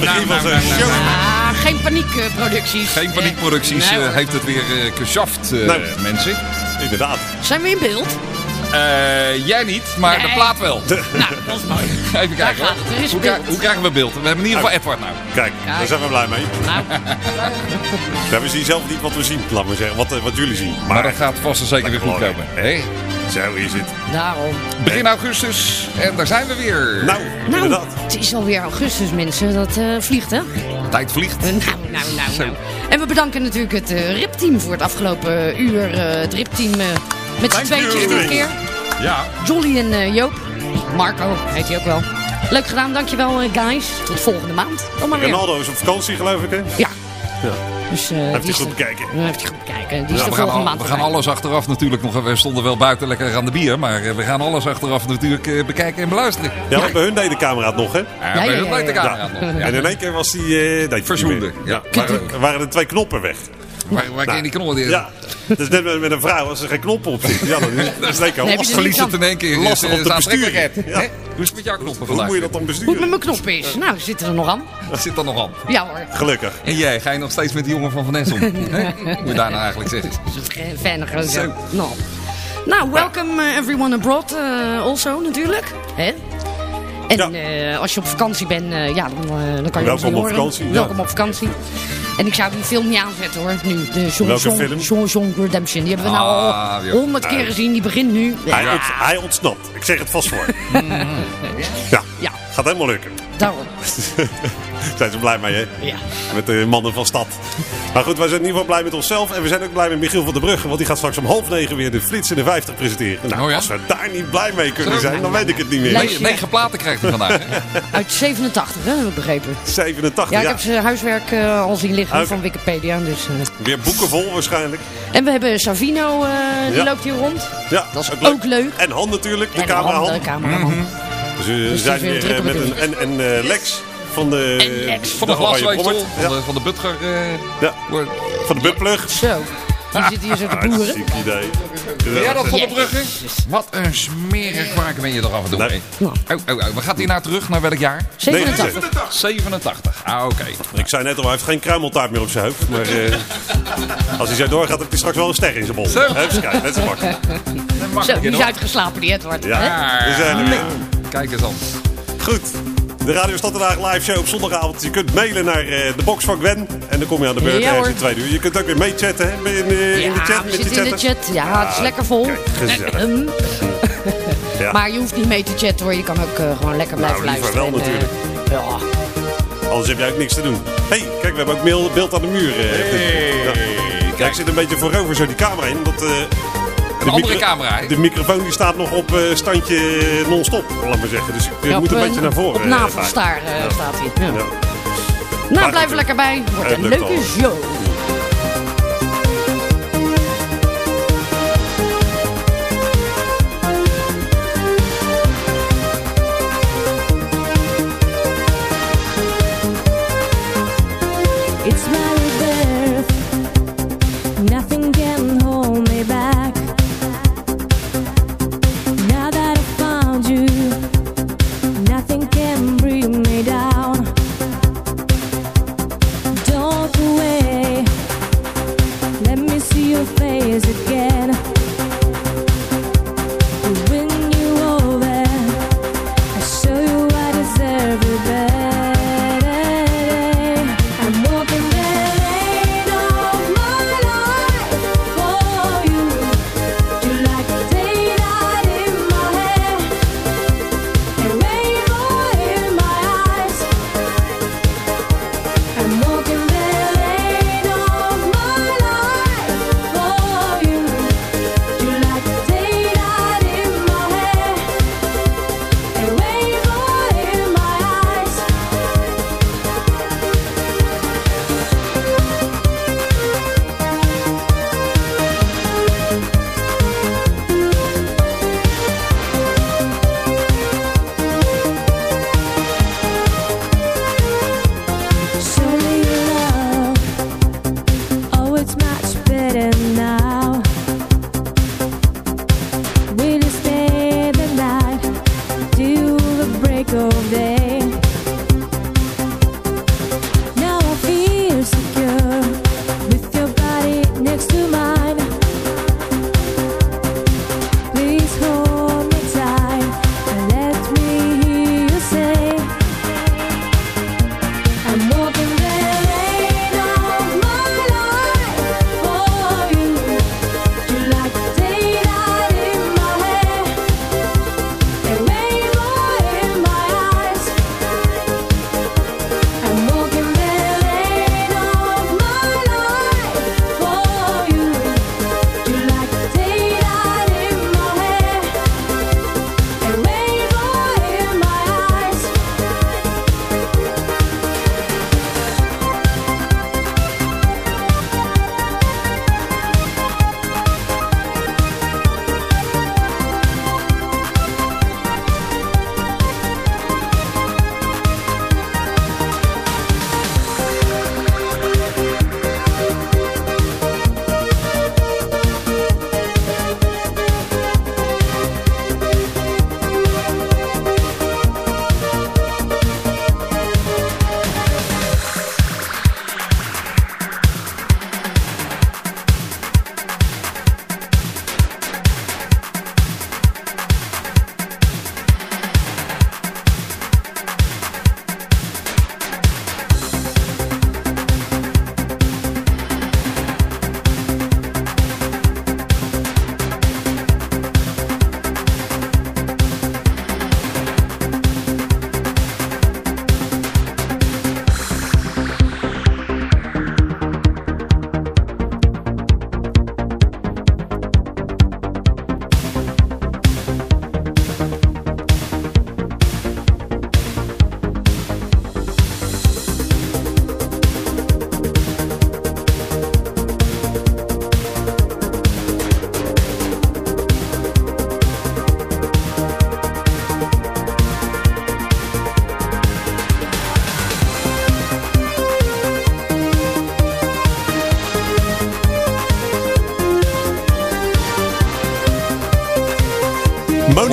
begin Nou, van nou, nou, show. Ah, geen paniekproducties. Geen paniekproducties Nee, eh, hoor. heeft het weer eh geschaft, eh, mensen. Inderdaad. Zijn we in beeld? Eh, jij niet, maar de plaat wel. Nou, dat is mooi. Even kijken hoor. Hoe, beeld. krijg- hoe krijgen we beeld? We hebben in ieder geval Edward nou. Kijk, daar zijn we blij mee. Nou, Ja, we zien zelf niet wat we zien, laat maar zeggen. Wat, eh, wat jullie zien. Maar dat gaat vast en zeker weer goed komen. Hè? Zo is het. daarom. Begin augustus en daar zijn we weer. Nou, Nou, inderdaad. Het is alweer augustus, mensen. Dat eh, vliegt, hè? Tijd vliegt. Nou, nou, nou, nou. En we bedanken natuurlijk het eh, RIP-team voor het afgelopen uur. eh, het RIP-team met z'n tweetjes dit keer. Ja. Jolly en Joop. Marco heet hij ook wel. Leuk gedaan, dankjewel guys. Tot volgende maand. Dan maar weer. Ronaldo is op vakantie, geloof ik, hè? Ja. Ja. Dus, eh, Heeft hij goed bekeken. Heeft hij goed Die is Ja, de we gaan, volgende al- maand we gaan erbij. alles achteraf natuurlijk nog. We stonden wel buiten lekker aan de bier. Maar eh, we gaan alles achteraf natuurlijk eh, bekijken en beluisteren. Ja, want bij hun deed de camera het nog, hè? Ja, ja, bij ja, hun ja, lijkt de ja. camera nog. Ja. En in één keer was die... eh deed hij Verzoende, ja. Waren, waren er twee knoppen weg. Waar, waar ken je die knollen? Ja. Dus net met, met een vrouw, als er geen knoppen op zitten. Ja, dan dat is al Nee, lastig. er Verlies het in één keer. Lastig besturen. aantrekkelijkheid. Ja. Hè? Hoe is het met jouw knoppen Hoe vandaag? moet je dat dan Hoe het besturen? met mijn knop is. Nou, zitten er nog aan. Dat zit er nog aan. Ja hoor. Gelukkig. En jij, ga je nog steeds met die jongen van Van? Hè? Moet je daar nou eigenlijk zeggen? Dat is een ge- fijne gozer. Zo. Nou. Nou, welcome eh, everyone abroad eh, also natuurlijk. Hè? En Ja. eh, als je op vakantie bent, eh, ja, dan, eh, dan kan je Welkom op horen. vakantie, ja. Welkom op vakantie. En ik zou die film niet aanzetten hoor, nu. De John Welke John, film? John John Redemption. Die hebben we nou Ah, al honderd keer gezien. Die begint nu. Hij, Ja, ont- hij ontsnapt. Ik zeg het vast voor. Ja, ja gaat helemaal lukken. daarom. Zijn ze blij mee, hè? Ja. Met de mannen van stad. Maar goed, wij zijn in ieder geval blij met onszelf. En we zijn ook blij met Michiel van der Brugge. Want die gaat straks om half negen weer de Flits in de 50 presenteren. Nou, Oh ja? als we daar niet blij mee kunnen zijn, dan weet ik het niet meer. Negen platen krijgt hij vandaag. hè? Uit 87, hè, heb ik begrepen. 87, Ja, ja. ik heb zijn huiswerk eh, al zien liggen van Wikipedia. Dus, eh. Weer boeken vol waarschijnlijk. En we hebben Savino, eh, die Ja. loopt hier rond. Ja, Dat is ook leuk. En Han natuurlijk, de En cameraman. De cameraman. Dus we die zijn weer met een... En, en eh, Lex van de... En. Van de glasweefsel, Brommert. van Ja, de, van de Butger. eh, ja, van de buttplug. Zo, die zit hier zo te boeren. Ziek idee. Jij dat van de Jezus. Brugge? Wat een smerig varken ben je er af en toe Nee. mee. Nou. Oh, oh, oh. We gaan hier naar terug? Naar welk jaar? 87. 87. Ah, oké. Ik zei net al, hij heeft geen kruimeltaart meer op zijn hoofd. Maar eh, als hij zo doorgaat, heeft hij straks wel een ster in zijn bol. Zo. Net makkelijk. Zo, die is uitgeslapen, die Edward. Ja, hè? we zijn er weer. Kijk eens aan. Goed. De Radio Stad Den Haag live show op zondagavond. Je kunt mailen naar eh, de box van Gwen. En dan kom je aan de beurt Ja, ergens in twee uur. Je kunt ook weer meechatten hè, in, eh, in de chat. we zitten in de chat. Ja, het is lekker vol. Kijk, gezellig. Ehm, Ja. Maar je hoeft niet mee te chatten hoor. Je kan ook eh, gewoon lekker blijven Nou, luisteren. wel En, natuurlijk. ja. Anders heb jij ook niks te doen. hey, kijk, we hebben ook mail- beeld aan de muur. ja. Ja, ik zit een beetje voorover zo die camera in. Omdat, eh, de andere micro- camera, hè? De microfoon die staat nog op eh, standje non-stop, laat maar zeggen. Dus ik Ja, moet op, een eh, beetje naar voren. Op eh, navelstaar eh, staat hij. Ja. Ja. Nou, blijf er lekker bij. Wordt een leuke al. show.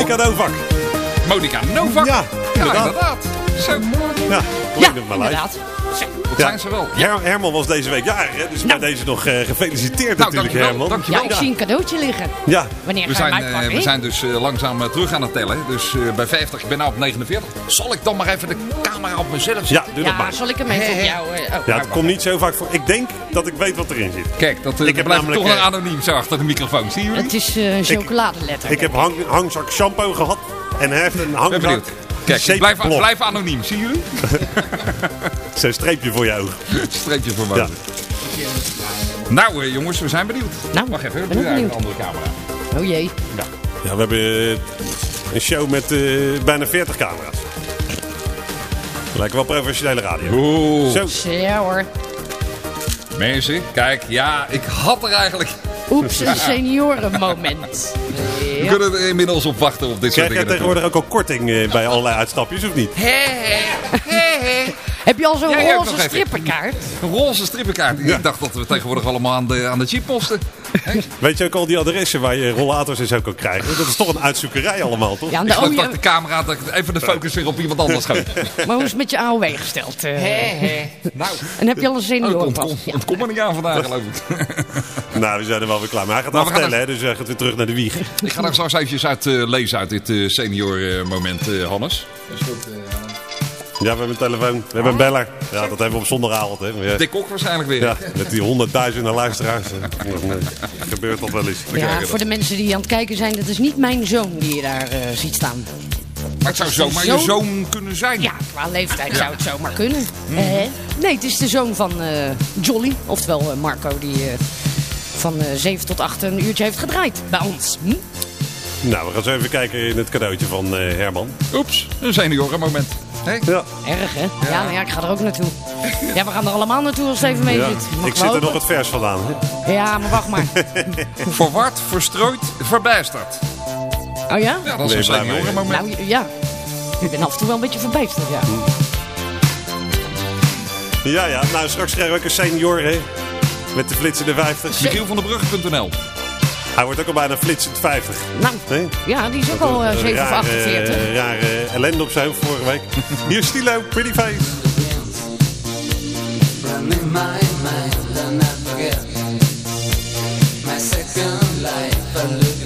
Monica Novak. Monica Novak. Ja, ja inderdaad. inderdaad. Zo, Ja, Ja, inderdaad. dat Ja. zijn ze wel. Her- Herman was deze week jarig, hè? dus bij deze nog eh, gefeliciteerd Nou, natuurlijk, dankjewel, Herman. dankjewel. Ja, ik zie een cadeautje liggen. Ja, Wanneer We zijn, mij eh, pakken? we zijn dus eh, langzaam eh, terug aan het tellen. Dus eh, bij 50, ik ben nu op 49. Zal ik dan maar even de camera op mezelf zetten? ja doe dat Ja, maar. zal ik hem even op jou... eh, oh. Ja, het komt niet zo vaak voor. Ik denk dat ik weet wat erin zit. Kijk, dat eh, Ik heb blijft namelijk, toch nog eh, anoniem zo achter de microfoon. Zien jullie? Het is eh chocoladeletter. Ik heb hang, hangzak shampoo gehad en hij heeft een Ik ben hangzak benieuwd. Kijk, blijf, blijf anoniem. Zien jullie? Zo'n streepje voor je oog. Streepje voor boven. Nou eh, jongens, we zijn benieuwd. Nou, Wacht even, ben een andere camera. Oh jee. Ja, we hebben een show met bijna 40 camera's. Lijkt wel professionele radio. Oeh. Zo, Ja hoor. Mensen, kijk, ja, ik had er eigenlijk... Oeps, een seniorenmoment. We kunnen er inmiddels op wachten op dit soort krijg jij dingen. tegenwoordig ook al korting eh, bij allerlei uitstapjes, of niet? Heb je al zo'n Ja, roze even. strippenkaart? Een roze strippenkaart. Ik dacht dat we tegenwoordig allemaal aan de, aan de chip moesten. Hè? Weet je ook al die adressen waar je rollators en zo kan krijgen? Dat is toch een uitzoekerij allemaal, toch? Ja, Ik de, geloof dat de camera dat ik even de focus weer op iemand anders schoot. maar hoe is het met je AOW gesteld? eh? Nou, En heb je al een oh, het, seniorenpas? komt, Ja. het komt er niet aan vandaag geloof ik. Nou, we zijn er wel weer klaar. Maar hij gaat gaan aftellen, hè, dus hij gaat weer terug naar de wieg. Ik ga er straks eventjes uit eh, lezen uit dit eh, senior eh, moment, eh, Hannes. Ja, we hebben een telefoon. We hebben een beller. Ja, dat hebben we op zondagavond. Hè. Ja, Dick Kok waarschijnlijk weer. ja, met die honderdduizenden luisteraars. Gebeurt dat wel eens. Ja, voor de mensen die aan het kijken zijn, dat is niet mijn zoon die je daar eh, ziet staan. Maar het zou zomaar je Zoon? zoon kunnen zijn. Ja, qua leeftijd zou het zomaar kunnen. Eh, nee, het is de zoon van eh, Jolly, oftewel Marco, die eh, van eh 7 tot 8 een uurtje heeft gedraaid bij ons. Hm? Nou, we gaan zo even kijken in het cadeautje van eh, Herman. Oeps, een senioren moment. Hè? Ja, Erg, hè? Ja, nou ja, ik ga er ook naartoe. Ja, we gaan er allemaal naartoe als het even mee ja. zit. Mag ik zit er nog het vers vandaan. Hè. Ja, maar wacht maar. Verward, verstrooid, verbijsterd. Oh ja? Ja, dat is een je blij mee, senioren moment. Nou ja. Ik ben af en toe wel een beetje verbijsterd, ja. Ja, ja. Nou, straks krijgen we ook een senior, hè. Met de flitsende 50. Michiel van der. Hij wordt ook al bijna flitsend 50. Nou, Nee? ja, die is ook al eh, 7 of 48. Rare, rare ellende op zijn vorige week. Hier is Stilo, Pretty Face. My mind and I forget my second life.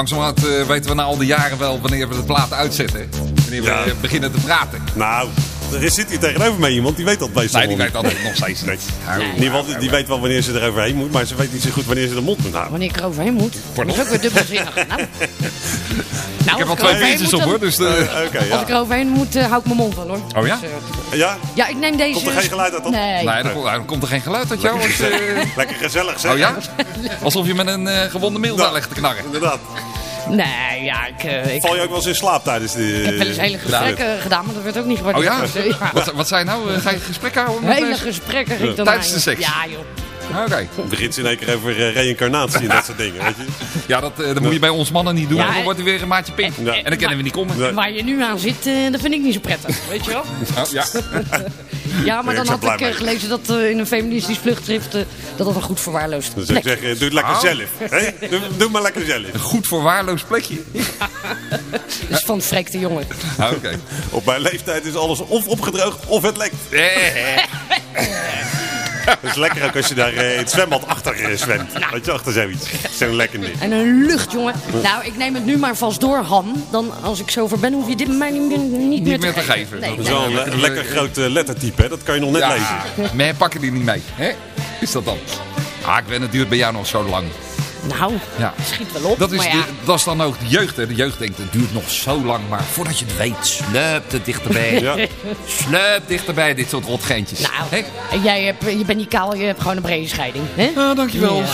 Langzamerhand eh, weten we na al die jaren wel wanneer we de platen uitzetten. Wanneer we Ja. eh, beginnen te praten. Nou, er zit hier tegenover mij iemand die weet dat meestal Nee, die weet altijd nog steeds Nee. niet. Nou, die- die weet wel wanneer ze er overheen moet, maar ze weet niet zo goed wanneer ze de mond moet houden. Wanneer ik er overheen moet. Dat is ook weer dubbelzinnig. Nou, nou Ik heb al twee biertjes op hoor, dus... eh, Oké, Als ja. ik er overheen moet, eh, hou ik mijn mond wel hoor. Oh ja? Dus, eh, Ja, ja, ik neem deze... Komt er geen geluid uit dan? Nee. Nee, dan, komt- dan komt er geen geluid uit jou. Als, eh, lekker gezellig zeg. Oh ja? Alsof je met een eh, gewonde middel Nou, daar ligt te knarren. Inderdaad. Nee, ja, ik, eh, ik, Val je ook wel eens in slaap tijdens de... ik heb wel eens hele gesprekken gedaan, maar dat werd ook niet Oh gewaardeerd. ja? Dus, eh, Wat, wat zijn nou? Eh, Ga je gesprek houden? met Hele mensen? gesprekken ging dan Tijdens aan, de seks? Ja, joh. Oké. begint in één keer over eh, reïncarnatie en dat soort dingen, weet je. Ja, dat, eh, dat moet je bij ons mannen niet doen. Ja, dan wordt hij weer een maatje pink. Ja. En dan kennen we niet komen. Waar je nu aan zit, eh, dat vind ik niet zo prettig, weet je wel? Oh, ja. Ja, maar dan had ik eh, gelezen dat eh, in een feministisch vluchtschrift eh, dat dat een goed verwaarloosd Dan zou ik zeggen, doe het lekker Oh. zelf. hè? Doe, doe maar lekker zelf. Goed verwaarloosd plekje. is van Freek de jongen. Ah, Oké. Op mijn leeftijd is alles of opgedroogd of het lekt. Het is lekker ook als je daar eh, in het zwembad achter eh, zwemt. Weet je, achter zoiets. Zo'n lekker ding. En een lucht, jongen. Nou, ik neem het nu maar vast door, Han. Dan, als ik zover ben, hoef je dit mij niet meer, niet meer meer te geven. Nee, Dat is wel een le- lekker groot eh, lettertype, hè? Dat kan je nog net Ja, lezen. maar pakken die niet mee. Hè? Is dat dan? Ah, ik ben het duurt bij jou nog zo lang. Nou, Ja. schiet wel op. Dat is, maar ja. de- dat is dan ook de jeugd. Hè. De jeugd denkt, het duurt nog zo lang. Maar voordat je het weet, sleupt het dichterbij. Ja. Sleupt dichterbij, dit soort rotgeentjes. Nou, Hè? en jij hebt, je bent niet kaal, je hebt gewoon een brede scheiding. Hè? Ja, dankjewel. Ja.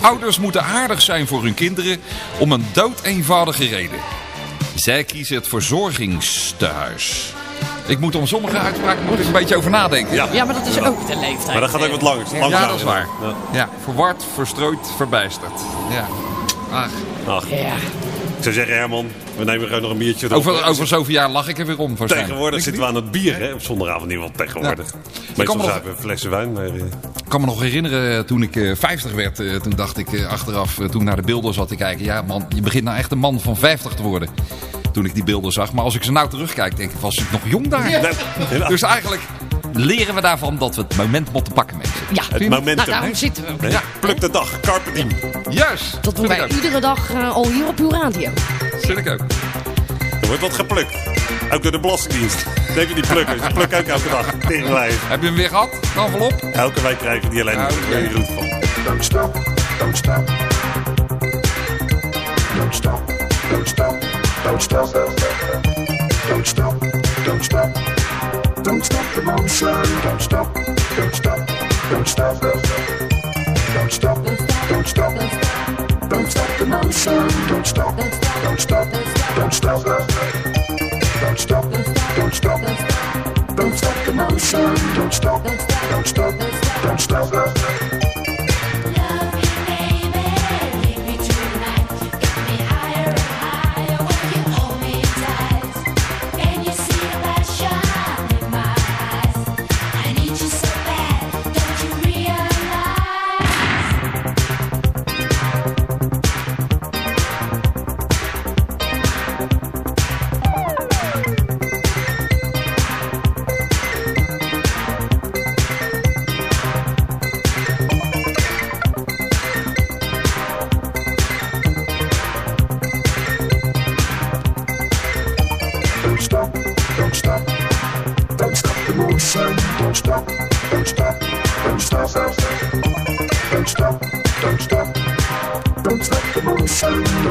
Ouders moeten aardig zijn voor hun kinderen om een dood eenvoudige reden. Zij kiezen het verzorgingstehuis. Ik moet om sommige uitspraken moet ik een beetje over nadenken. Ja. Ja, maar dat is ook de leeftijd. Maar dat gaat ook wat langer. Ja, dat is waar. Ja. Ja, verward, verstrooid, verbijsterd. Ja. Ach, Ach, Ja. ik zou zeggen, Herman, we nemen gewoon nog een biertje over, over zoveel jaar lach ik er weer om. waarschijnlijk. Tegenwoordig zitten we aan het bier, hè? Op zondagavond in ieder geval tegenwoordig. kan Meestal nog- zijn we flessen wijn, maar... eh, Ik kan me nog herinneren, toen ik eh, 50 werd, eh, toen dacht ik eh, achteraf, eh, toen ik naar de beelden zat te kijken. Ja man, je begint nou echt een man van 50 te worden. Toen ik die beelden zag. Maar als ik ze nou terugkijk, denk ik, was ik nog jong daar. Dus eigenlijk leren we daarvan dat we het moment moeten pakken, mensen. Ja, het momentum, nou, daarom hè? zitten we. hè? Pluk de dag, carpe diem. Juist. Dat doen wij ook. iedere dag eh, al hier op uw radio. Vind ik ook. Er wordt wat geplukt. Ook door de Belastingdienst. Even die plukken. Ze plukken ook elke dag. Tegenlijf. Heb je hem weer gehad? De envelop? Elke week krijgen die alleen. Je niet goed van. Don't stop, don't stop. Don't stop, don't stop, don't stop. Don't stop, don't stop. Don't stop the motion. Don't stop, don't stop, don't stop. Don't stop, don't stop. Don't stop the motion. Don't stop, don't stop, don't stop. Don't stop, don't stop. Don't stop the motion. Don't stop, don't stop, don't stop. Love you,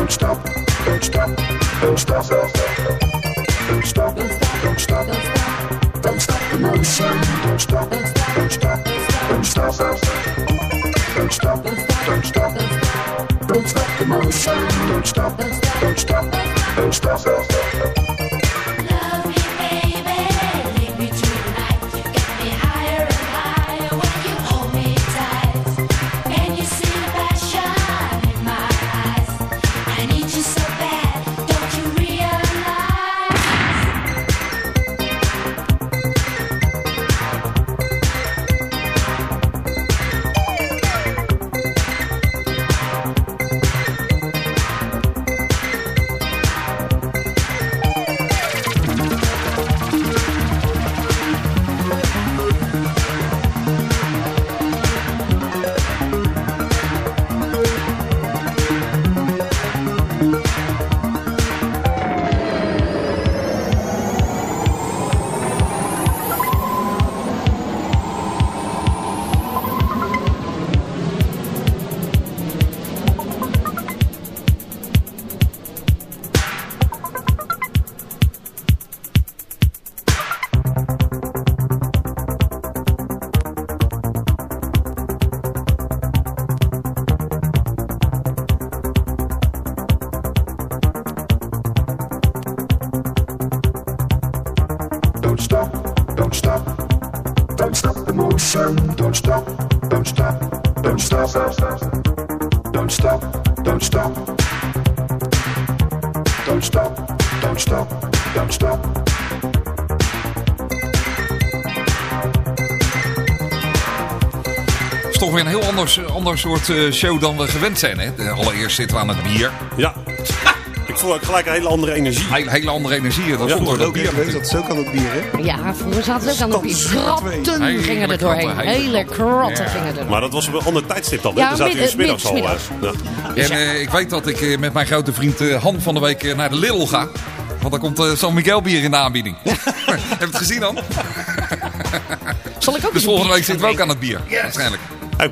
Don't stop, don't stop, don't stop, don't stop, don't stop, don't stop the motion. Don't stop, don't stop, don't stop, don't stop, don't stop, don't stop the motion. Don't stop, don't stop, don't stop. Heel anders, ander soort eh, show dan we gewend zijn. Hè? De- Allereerst zitten we aan het bier. Ja. Ik voel ook gelijk een hele andere energie. Hele, hele andere energie. Dat Ja, dat Ook bier. dat is ook aan het bier, hè? Ja, vroeger zaten ze ook aan de bier. Kratten Hele gingen er doorheen. kratten, hele kratten Ja. gingen er Maar dat was op een ander tijdstip dan. hè? Ja, Dan zaten midden- al. middags. hè? Ja. En eh, ik weet dat ik eh, met mijn grote vriend eh, Han van de week naar de Lidl ga. Want dan komt eh, San Miguel bier in de aanbieding. Heb je het gezien dan? Zal ik ook Dus volgende week zitten we ook aan het bier. Waarschijnlijk.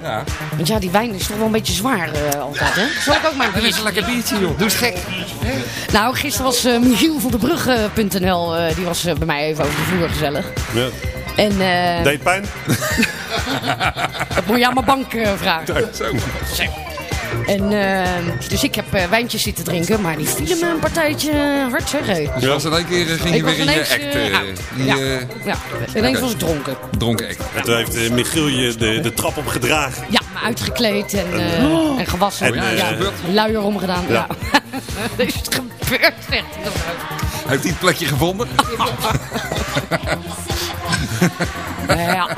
Ja. Want ja, die wijn is toch wel een beetje zwaar eh, altijd, hè? Zal ik ook maar een Dat is biertje een lekker biertje, joh. Doe eens gek. Nou, gisteren was eh Michiel van de Brugge.nl, eh, die was bij mij even over de vloer gezellig. Ja. En eh Deed pijn? dat moet je aan mijn bank vragen. Zo. En, dus ik heb wijntjes zitten drinken, maar die vielen me een partijtje hard, zeg. Dus was in één keer ging je weer in je ineens act. in ja. ja, ineens was ik dronken. Dronken. En toen heeft eh, Michiel je de, de trap opgedragen. Ja, me uitgekleed en, eh, en gewassen. En, ja, ja, luier omgedaan. Ja. Ja. dat is het gebeurd, zegt hij dan ook. Heeft hij het plekje gevonden? Ja,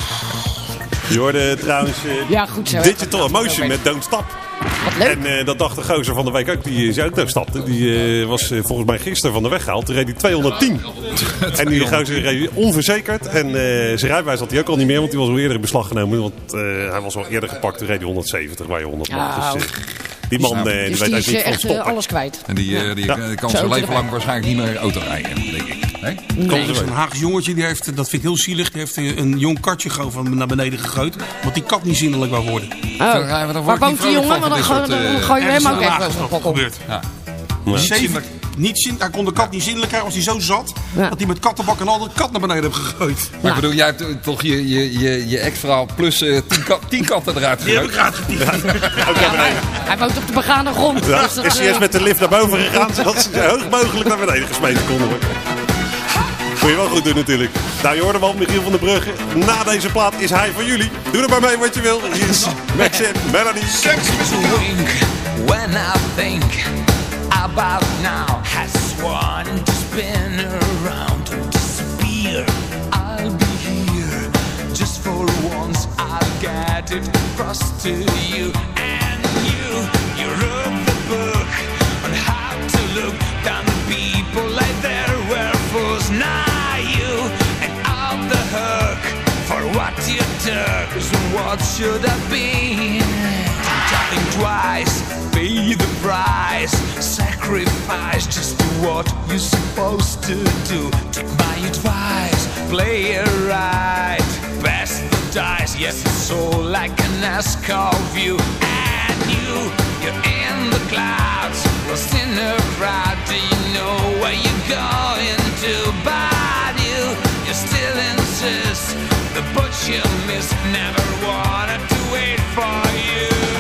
Je hoorde trouwens ja, goed zo. Digital Emotion met Don't Stop. Wat leuk. En eh, dat dacht de gozer van de week ook, die zijn auto stapte. Die eh, was eh, volgens mij gisteren van de weg gehaald. Toen reed hij 210. en die gozer reed onverzekerd. En eh, zijn rijbewijs had hij ook al niet meer, want die was al eerder in beslag genomen. Want eh, hij was al eerder gepakt. Toen reed hij 1170 waar je 100 mag. Nou. Dus eh, die man eh, die dus weet die eigenlijk is niet van echt stoppen. alles kwijt. En die, die Ja. kan zijn leven lang waarschijnlijk niet meer auto rijden, denk ik. Nee? Er is een weten. Haags jongetje, die heeft, dat vind ik heel zielig, die heeft een jong katje gewoon van naar beneden gegooid. Want die kat niet zinnelijk wou worden. Oh. Waar woont die jongen? Want dan gooi je hem ook pokkel. gebeurd. Ja. Niet zin, hij kon de kat niet zinnelijk krijgen, was hij zo zat, Ja. dat hij met kattenbak en al de kat naar beneden heeft gegooid. Maar ik bedoel, jij hebt eh, toch je, je, je, je ex-vrouw plus eh, tien, kat, tien katten eruit Die heb ik gegooid. naar beneden. Hij woont op de begane grond. Ja, dus dat, is hij eh, eerst met de lift naar boven gegaan, zodat ze zo hoog mogelijk naar beneden gesmeten konden worden. Moet je wel goed doen natuurlijk. Nou, je hoorde hem al, Michiel van der Brugge. Na deze plaat is hij voor jullie. Doe er maar mee wat je wil. Hier is Max en Melanie. wink when I think about now. Has one to spin around to disappear. I'll be here just for once. I'll get it across to you and you. You wrote the book on how to look down the people like there were fools. Now you and out the hook for what you took. So what should I be? Jumping twice, pay the price, sacrifice, just do what you're supposed to do. Take my advice, play it right, pass the dice. Yes, it's all like a NASCAR view, and you, you're in the clouds, lost in a crowd. Do you know where you're going to? But you, you still insist. The butch you missed never wanted to wait for you.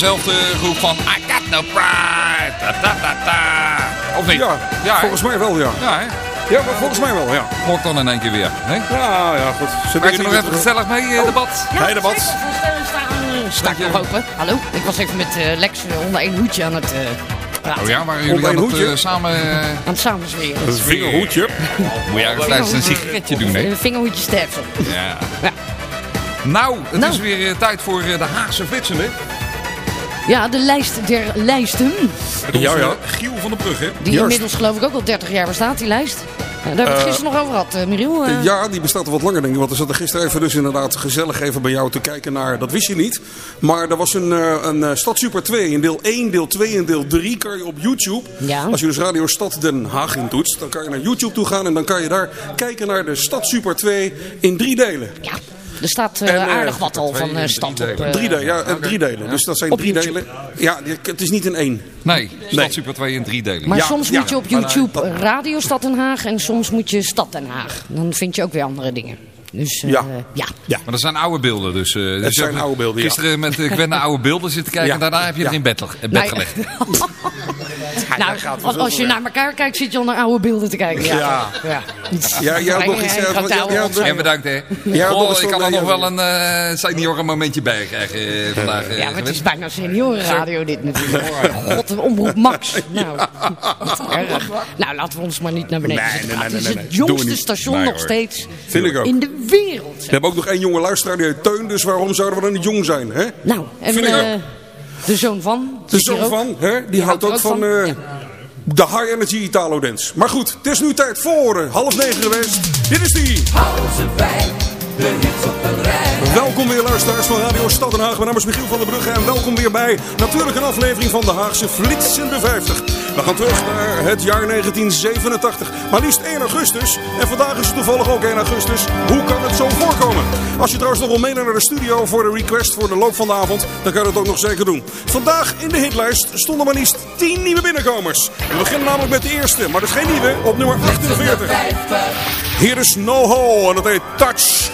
Dezelfde groep van I got no pride. Da, da, da, da. Of niet? Ja, hè? volgens mij wel, ja. Ja, hè? Ja, maar volgens mij wel, ja. Hoort dan in één keer weer. Nee? Ja, ja, goed. Maak je nog even gezellig mee, eh, debat? Ja, dat wat? zeker. Ik nog open. Hallo, ik was even met eh, Lex eh, onder één hoedje aan het eh, praten. Oh ja, waren jullie aan het hoedje? eh, samen... eh, Aan het samenzweren. Een vingerhoedje. Moet je eigenlijk tijdens een sigaretje doen, hè? Een vingerhoedje sterfsel. Ja. Ja. Nou, het Nou. is weer eh, tijd voor eh, de Haagse flitsende. Ja, de lijst der lijsten. Met Ja, ja. Giel van de Brugge. Die Juist. inmiddels geloof ik ook al 30 jaar bestaat, die lijst. Ja, daar hebben we het gisteren nog over gehad, eh, Miriel. eh. Ja, die bestaat al wat langer denk ik. Want we zaten gisteren even dus inderdaad gezellig even bij jou te kijken naar... Dat wist je niet. Maar er was een, eh, een eh, Stad Super 2 in deel 1, deel 2 en deel 3 kan je op YouTube. Ja. Als je dus Radio Stad Den Haag intoetst, dan kan je naar YouTube toe gaan. En dan kan je daar kijken naar de Stad Super 2 in drie delen. Ja, er staat eh, En, eh, aardig wat al van eh, stand op. Drie delen, ja, drie delen. Dus dat zijn Op drie YouTube. delen. Ja, het is niet in één. Nee, Stad Nee. Super 2 in drie delen. Maar Ja, soms ja. moet je op YouTube Radio Stad Den Haag en soms moet je Stad Den Haag. Dan vind je ook weer andere dingen. Dus eh, Ja. ja. Ja. Maar dat zijn oude beelden, dus... je zijn oude beelden, ja. Gisteren met uh, Gwen naar oude beelden zitten kijken Ja. en daarna heb je Ja. er in bed, in bed Nee. gelegd. nou, als, als je naar elkaar kijkt, zit je al naar oude beelden te kijken. Ja. Ja. jij had nog iets... Een eh, ja, bedankt, hè. Oh, ik wel, kan er eh, nog wel een eh senioren momentje bij krijgen eh, vandaag. Ja, maar het is bijna seniorenradio dit natuurlijk. God, de omroep Max. Nou, erg. Nou, laten we ons maar niet naar beneden Nee, zetten. nee, nee, Het is het jongste station Nee, nog hoor. steeds Vind ik ook. in de wereld. We hebben ook nog één jonge luisteraar, die heet Teun. Dus waarom zouden we dan niet jong zijn, hè? Nou, en Vind ik eh, ook. de zoon van. De zoon van, hè? Die, houdt ook van Ja. eh, de High Energy Italo Dance. Maar goed, het is nu tijd voor eh, half negen geweest. Dit is die. Welkom weer luisteraars van Radio Stad Den Haag. Mijn naam is Michiel van der Brugge en welkom weer bij natuurlijk een aflevering van de Haagse Flitsende 50. We gaan terug naar het jaar 1987, maar liefst 1 augustus. En vandaag is het toevallig ook 1 augustus. Hoe kan het zo voorkomen? Als je trouwens nog wil meenemen naar de studio voor de request voor de loop van de avond, dan kan je dat ook nog zeker doen. Vandaag in de hitlijst stonden maar liefst 10 nieuwe binnenkomers. We beginnen namelijk met de eerste, maar dat is geen nieuwe, op nummer 48. Hier is No Ho en dat heet Touch.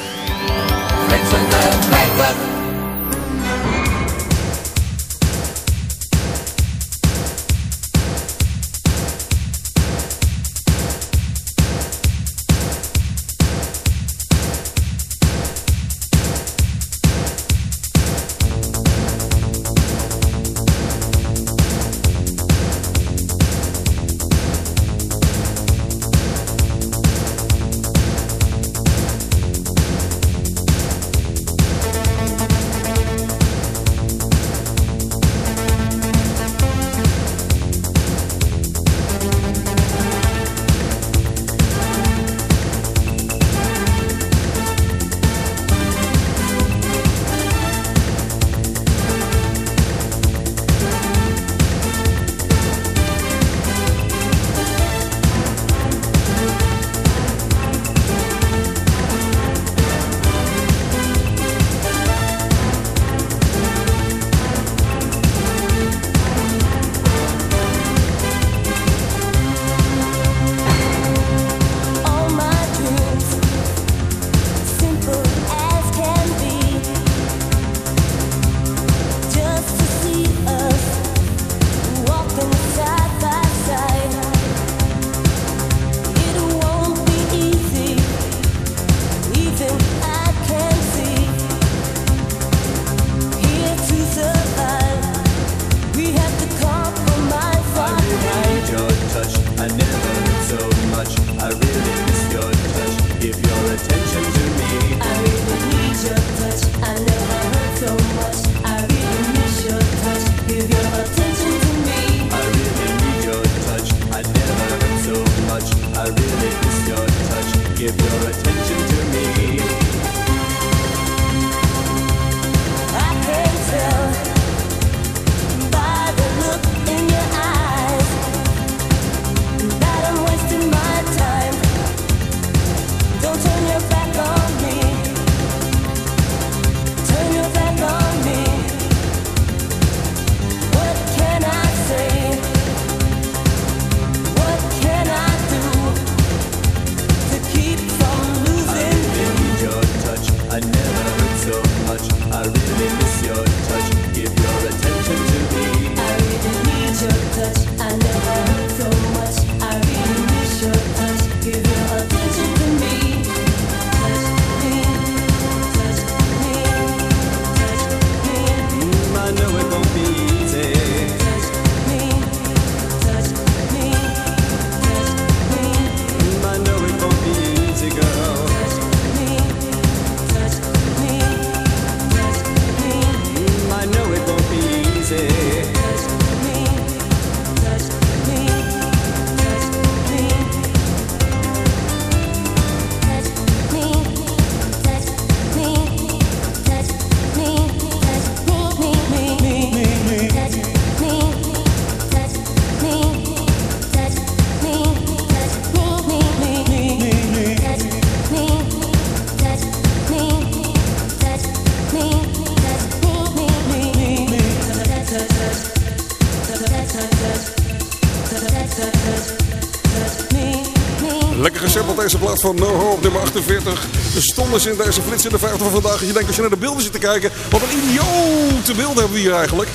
Deze plaat van No Ho op nummer 48. De stonden ze in deze flits in de 50 van vandaag. Je denkt als je naar de beelden zit te kijken, wat een idiote beelden hebben we hier eigenlijk.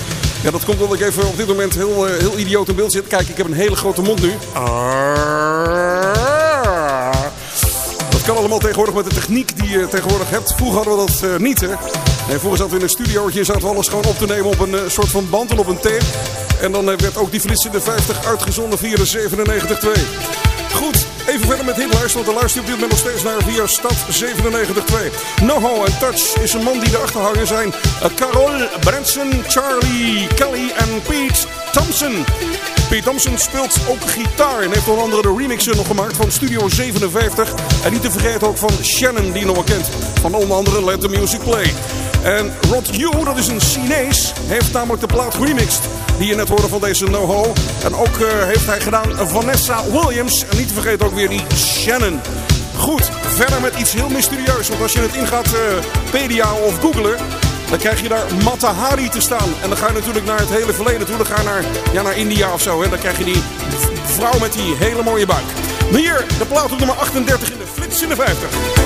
Ja, dat komt omdat ik even op dit moment heel, eh, heel idioot in beeld zit. Kijk, ik heb een hele grote mond nu. Dat kan allemaal tegenwoordig met de techniek die je tegenwoordig hebt. Vroeger hadden we dat eh, niet, hè. Vroeger zaten we in een studiootje en zaten we alles gewoon op te nemen op een eh, soort van band en op een tape. En dan werd ook die flits in de 50 uitgezonden via de 97.2. Goed, even verder met hitlijst, want de luistert op dit moment nog steeds naar via Stad 97.2. Noho en Touch is een man die erachter hangen zijn eh, Carol, Branson, Charlie, Kelly en Pete Thompson. Pete Thompson speelt ook gitaar en heeft onder andere de remixen nog gemaakt van Studio 57. En niet te vergeten ook van Shannon, die je nog wel kent. Van onder andere Let the Music Play. En Rod Yu, dat is een Chinees, heeft namelijk de plaat remixed. Die je net hoorde van deze NoHo. En ook eh, heeft hij gedaan Vanessa Williams. En niet te vergeten ook weer die Shannon. Goed, verder met iets heel mysterieus. Want als je het ingaat eh pedia of googlen, dan krijg je daar Matahari te staan. En dan ga je natuurlijk naar het hele verleden toe. Dan ga je naar, ja, naar India of zo. Hè. Dan krijg je die vrouw met die hele mooie buik. Hier, de plaat op nummer 38 in de Flits in de 50.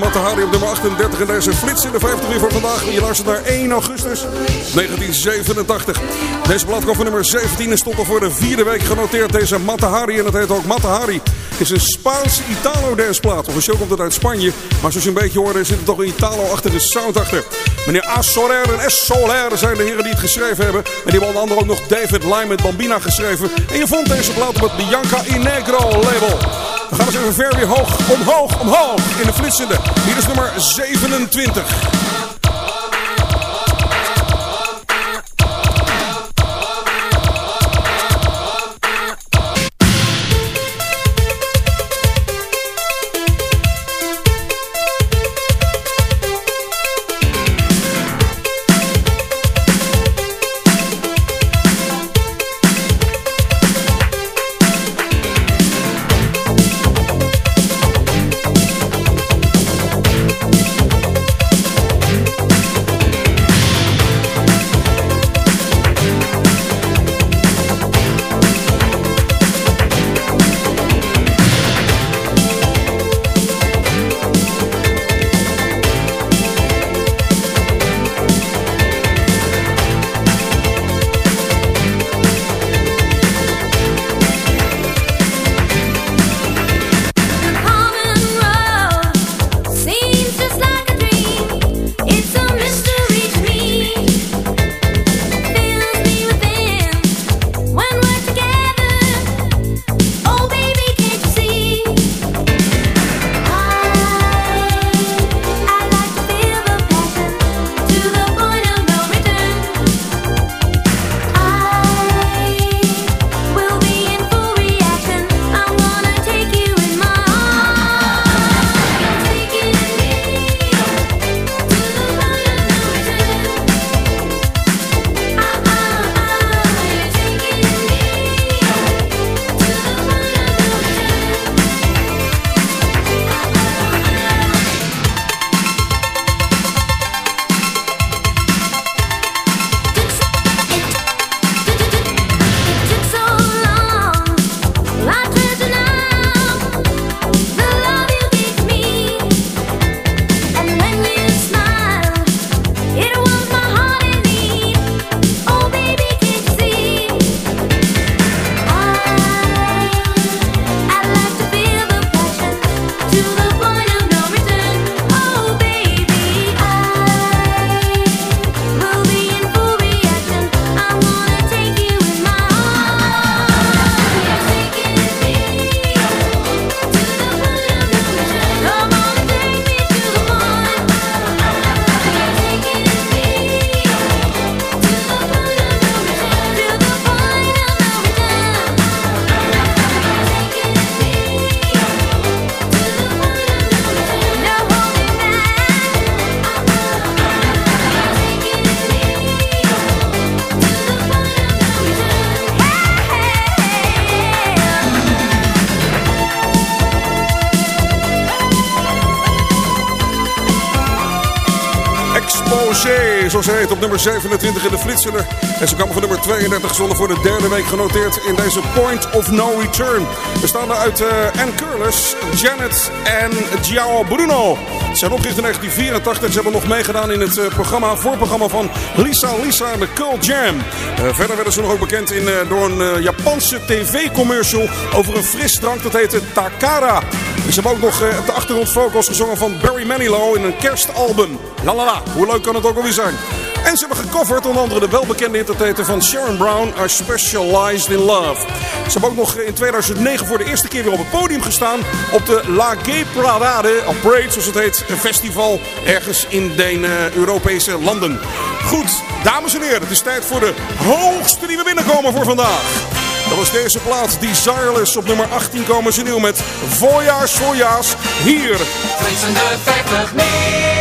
Deze op nummer 38 en deze flits in de 50 weer voor vandaag. Je luistert naar 1 augustus 1987. Deze plaat van nummer 17 en stond al voor de vierde week genoteerd. Deze Matahari en het heet ook Matahari. is een Spaanse Italo-danceplaat. Officieel komt het uit Spanje. Maar zoals je een beetje hoorde zit er toch een Italo-achtige sound achter. Meneer A. Soler en S. Soler zijn de heren die het geschreven hebben. En die hebben onder andere ook nog David Lime met Bambina geschreven. En je vond deze plaat op het Bianca Inegro label. We gaan eens even ver weer hoog, omhoog, omhoog in de flitsende. Hier is nummer 27. Op nummer 27 in de Flitser. En ze kwamen van nummer 32, stonden voor de derde week genoteerd in deze Point of No Return. We staan er uit uh, Ann Curlis, Janet en Giao Bruno. Ze zijn opgericht in 1984. Ze hebben nog meegedaan in het uh, programma, voorprogramma van Lisa Lisa en de Curl Jam. Uh, verder werden ze nog ook bekend in, door een Japanse tv-commercial over een frisdrank. Dat heette Takara. Ze hebben ook nog op de achtergrond vocals gezongen van Barry Manilow in een kerstalbum. La la la, hoe leuk kan het ook alweer zijn? En ze hebben gecoverd onder andere de welbekende interpreten van Sharon Brown, I Specialized in Love. Ze hebben ook nog in 2009 voor de eerste keer weer op het podium gestaan op de La Gay Parade, of Parade zoals het heet, een festival ergens in de uh, Europese landen. Goed, dames en heren, het is tijd voor de hoogste die we binnenkomen voor vandaag. Dat was deze plaat, Desireless. Op nummer 18 komen ze nieuw met Voorjaars, Voorjaars, hier. Flitsende 50 meer.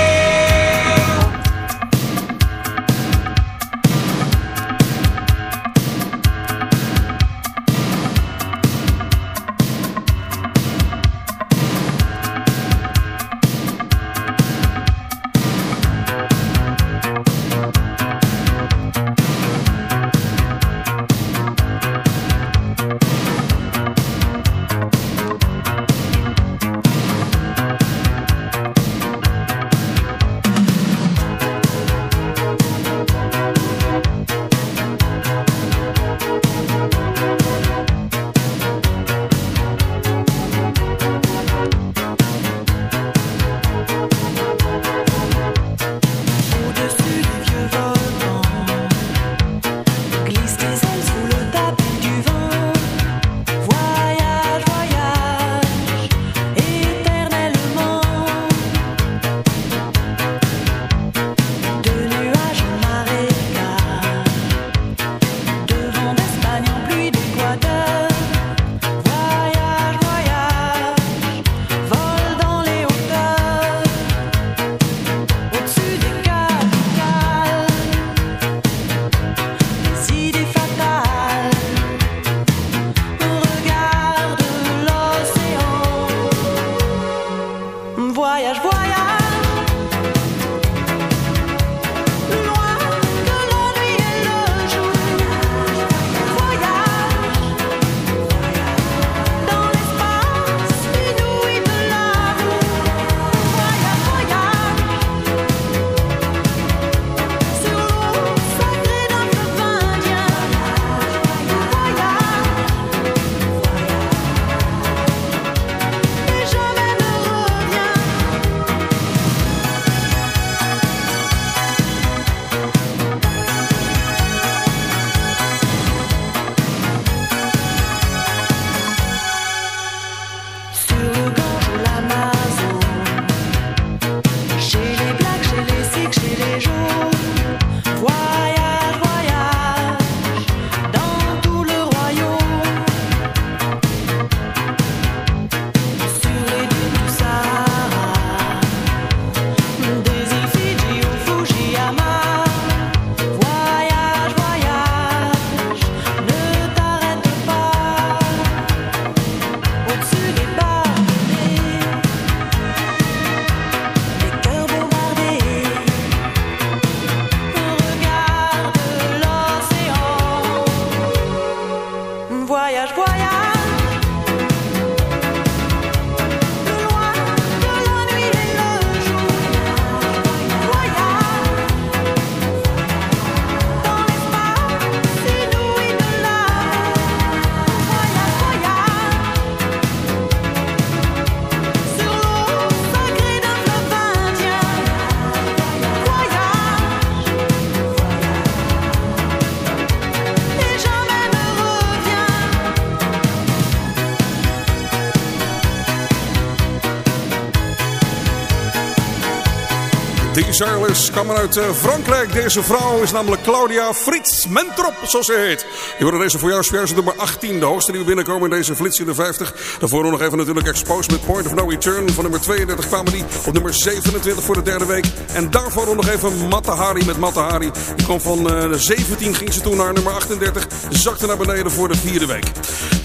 Kwamen uit uh, Frankrijk. Deze vrouw is namelijk Claudia Frits Mentrop, zoals ze heet. Je hoorde deze voorjaarsversie nummer 18. De hoogste die we binnenkomen in deze flits in de 50. Daarvoor nog even natuurlijk Exposed met Point of No Return. Van nummer 32 kwamen die op nummer 27 voor de derde week. En daarvoor nog even Matahari met Matahari. Die kwam van uh, 17, ging ze toen naar nummer 38. Zakte naar beneden voor de vierde week.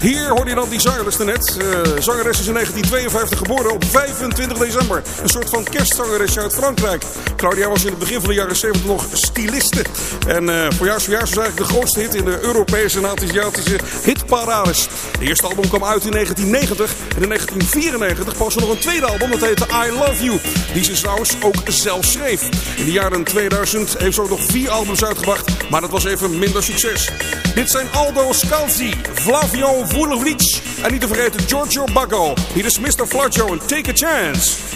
Hier hoorde je dan Desireless net. Uh, zangeres is in 1952 geboren op 25 december. Een soort van kerstzangeresje uit Frankrijk. Claudia was in het begin van de jaren 70 nog styliste. En eh voor zojuist was eigenlijk de grootste hit in de Europese en Aziatische hitparades. De eerste album kwam uit in 1990. En in 1994 pas er nog een tweede album, dat heette I Love You. Die ze trouwens ook zelf schreef. In de jaren 2000 heeft ze ook nog vier albums uitgebracht, maar dat was even minder succes. Dit zijn Aldo Scalzi, Flavio Vulovic en niet te vergeten Giorgio Baggo. Hier is Mr. Flaggio en Take a Chance.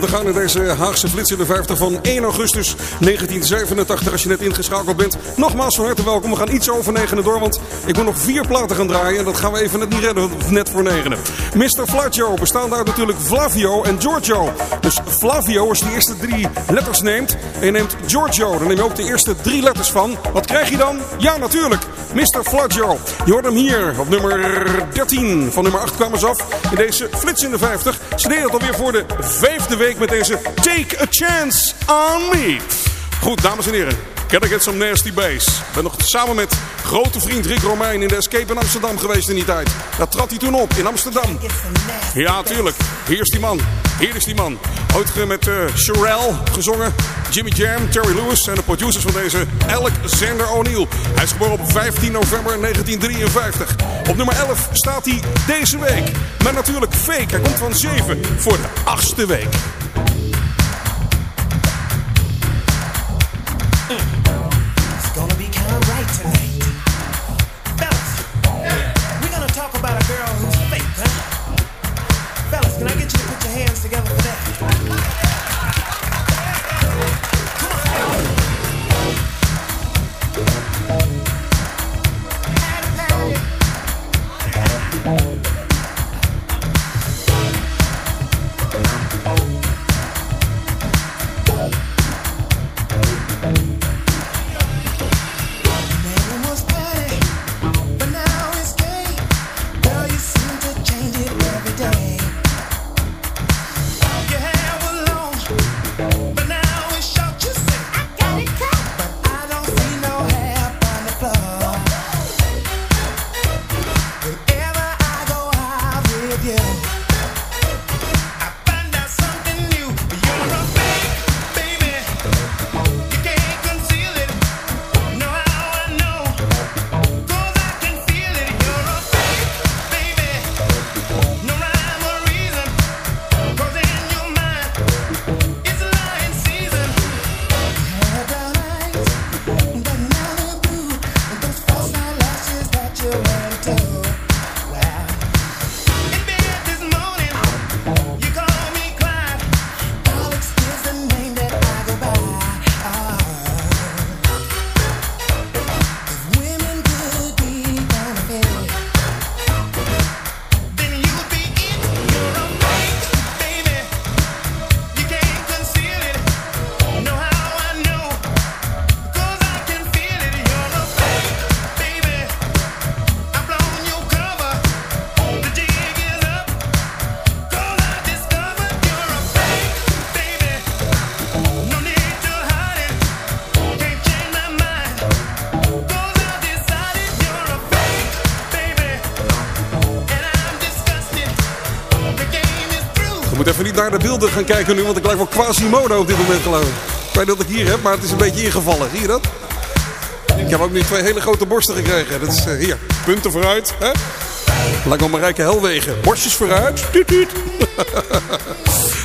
Te gaan in deze Haagse Flits in de 50 van 1 augustus 1987. Als je net ingeschakeld bent, nogmaals van harte welkom. We gaan iets over negenen door, want ik moet nog vier platen gaan draaien. En dat gaan we even net niet redden, net voor negenen. Mr. Flaggio, bestaande uit natuurlijk Flavio en Giorgio. Dus Flavio, als je de eerste drie letters neemt en je neemt Giorgio, dan neem je ook de eerste drie letters van. Wat krijg je dan? Ja, natuurlijk. Mr. Flaggio. Je hoort hem hier op nummer 13. Van nummer 8 kwamen ze af in deze Flits in de 50. Ze deden het alweer voor de vijfde week met deze Take a Chance on Me. Goed, dames en heren. Can I get some nasty bass? Ik ben nog samen met grote vriend Rick Romein in de Escape in Amsterdam geweest in die tijd. Daar trad hij toen op, in Amsterdam. Ja, tuurlijk. Hier is die man. Hier is die man. Ooit met uh, Sherelle gezongen. Jimmy Jam, Terry Lewis en de producers van deze Alexander O'Neill. Hij is geboren op 15 november 1953. Op nummer 11 staat hij deze week. Maar natuurlijk fake. Hij komt van 7 voor de achtste week. Naar de beelden gaan kijken nu, want ik lijk wel Quasimodo op dit moment geloof ik. Ik dat ik hier heb, maar het is een beetje ingevallen. Zie je dat? Ik heb ook nu twee hele grote borsten gekregen. Dat is eh, hier, punten vooruit. Hè? Lijkt wel Marijke Helwegen. Borstjes vooruit.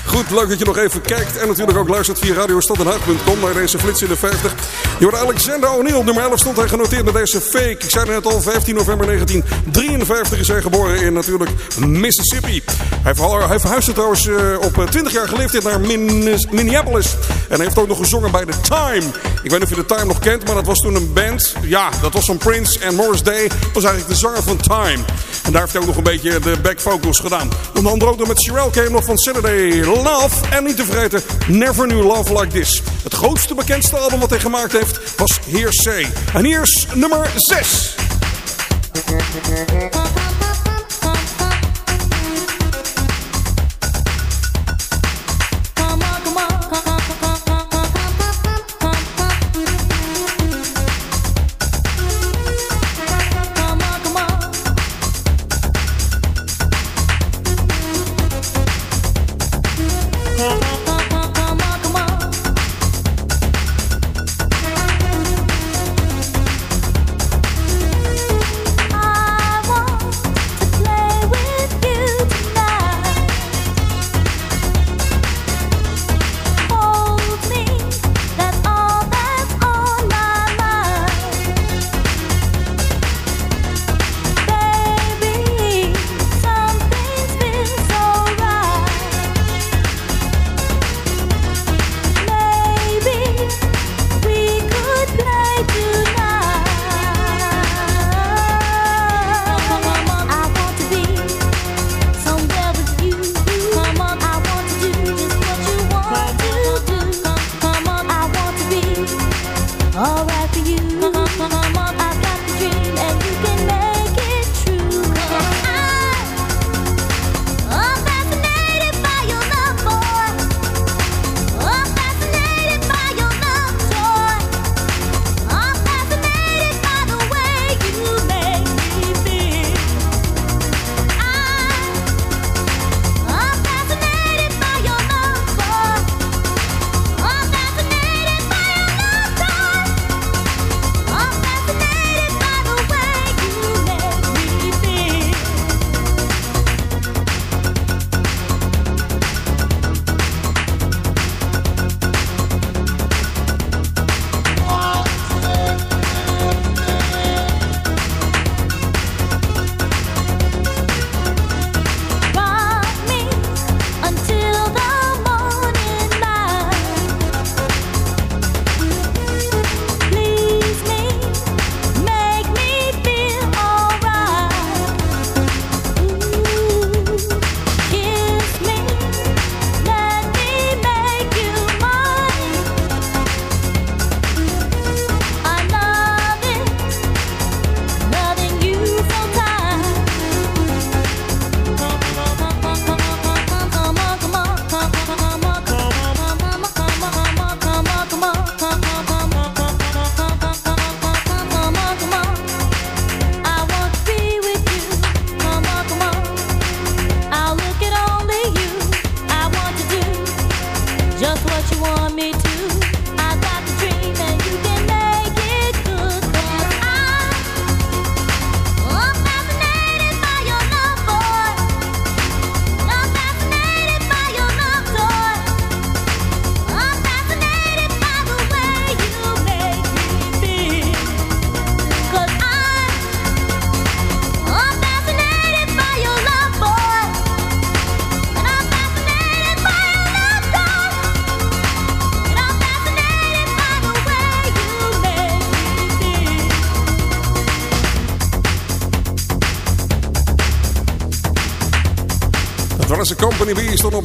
Goed, leuk dat je nog even kijkt. En natuurlijk ook luistert via radiostadenhaag.com naar deze flits in de 50. Je Alexander O'Neill. Nummer 11 stond hij genoteerd met deze fake. Ik zei net al, 15 november 1953 is hij geboren in natuurlijk Mississippi. Hij, verhuisde trouwens eh, op eh, 20 jaar geleefd naar Min- Minneapolis. En hij heeft ook nog gezongen bij The Time. Ik weet niet of je The Time nog kent, maar dat was toen een band. Ja, dat was van Prince en Morris Day. was eigenlijk de zanger van Time. En daar heeft hij ook nog een beetje de back vocals gedaan. Onder andere ook nog met Sherelle came nog van Saturday Love. En niet te vergeten, Never Knew Love Like This. Het grootste bekendste album wat hij gemaakt heeft was Hearsay. En hier is nummer 6.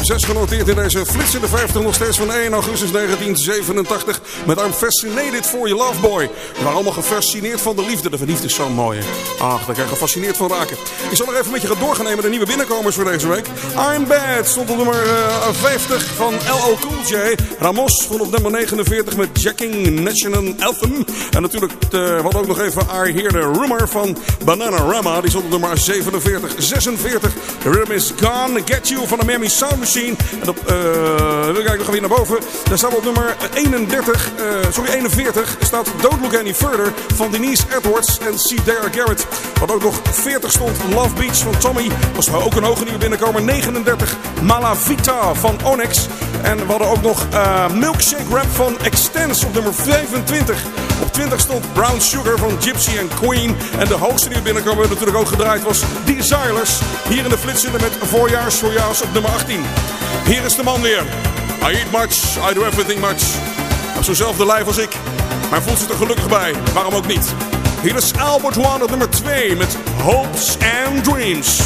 6 genoteerd in deze flits in de 50. Nog steeds van 1 augustus 1987. Met I'm Fascinated for Your Love Boy. We waren allemaal gefascineerd van de liefde. De liefde is zo mooi. Ach, daar kan gefascineerd van raken. Ik zal nog even met je gaan doorgaan. De nieuwe binnenkomers voor deze week. I'm Bad stond op nummer eh, 50 van LL Cool J. Ramos stond op nummer 49 met Jacking National Anthem. En natuurlijk, eh, hadden ook nog even I Hear the Rumor van Banana Rama. Die stond op nummer 47. 46. The rhythm is gone. Get You van de Miami Sound Machine. En op, eh we kijken, gaan weer naar boven. Daar staan we op nummer 31, eh, sorry 41, staat Don't Look Any Further van Denise Edwards en Cedar Garrett. Wat ook nog 40 stond, Love Beach van Tommy, was ook een hoge nieuwe binnenkomer. 39, Malavita van Onyx. En we hadden ook nog eh, Milkshake Rap van Extens op nummer 25. Op 20 stond Brown Sugar van Gypsy and Queen. En de hoogste die binnenkomen natuurlijk ook gedraaid was Desireless. Hier in de flitszender met voorjaars, voorjaars op nummer 18. Hier is de man weer. I eat much, I do everything much. Op zo'nzelfde lijf als ik. Maar voelt zich er gelukkig bij. Waarom ook niet? Hier is Albert One op nummer 2 met Hopes and Dreams.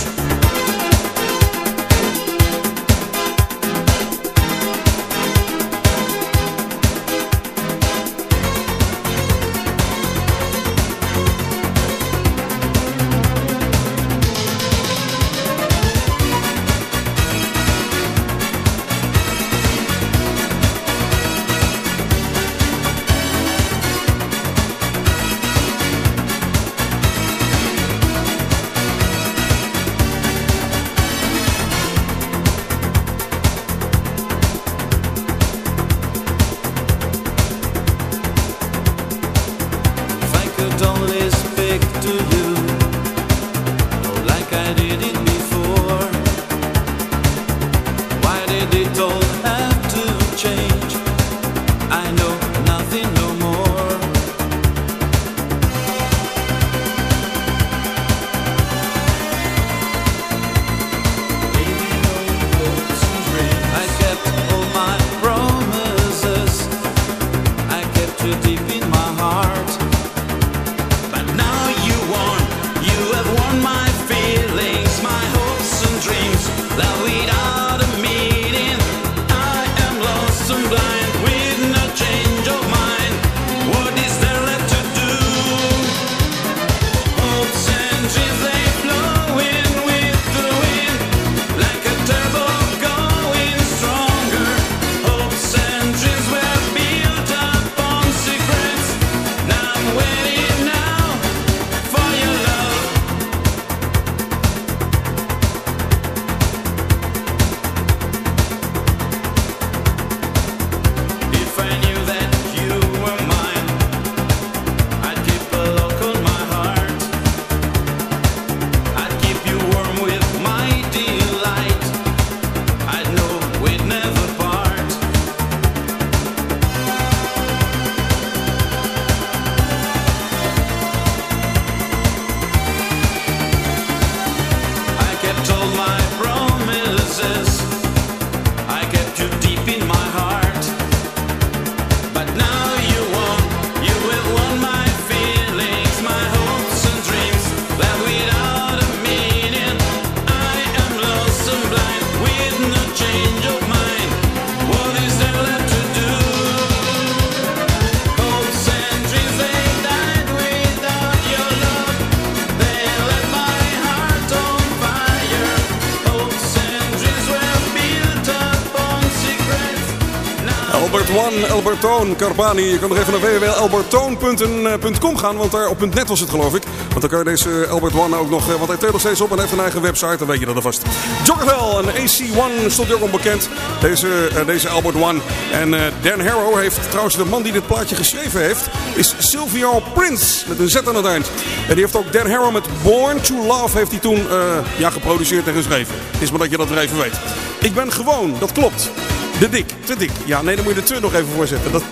Albertoon. Je kan nog even naar www.albertoon.com gaan, want daar op .net was het geloof ik. Want dan kan je deze Albert One ook nog, eh, want hij treedt nog steeds op en heeft een eigen website, dan weet je dat alvast. Joggerwell en AC1 stond ook onbekend, deze, eh, deze Albert One. En eh, Dan Harrow heeft, trouwens de man die dit plaatje geschreven heeft, is Silvio Prince, met een Z aan het eind. En die heeft ook Dan Harrow met Born to Love, heeft hij toen eh, ja, geproduceerd en geschreven. Is maar dat je dat er even weet. Ik ben gewoon, dat klopt. De dik, te dik. Ja, nee, dan moet je de te nog even voorzetten. Dat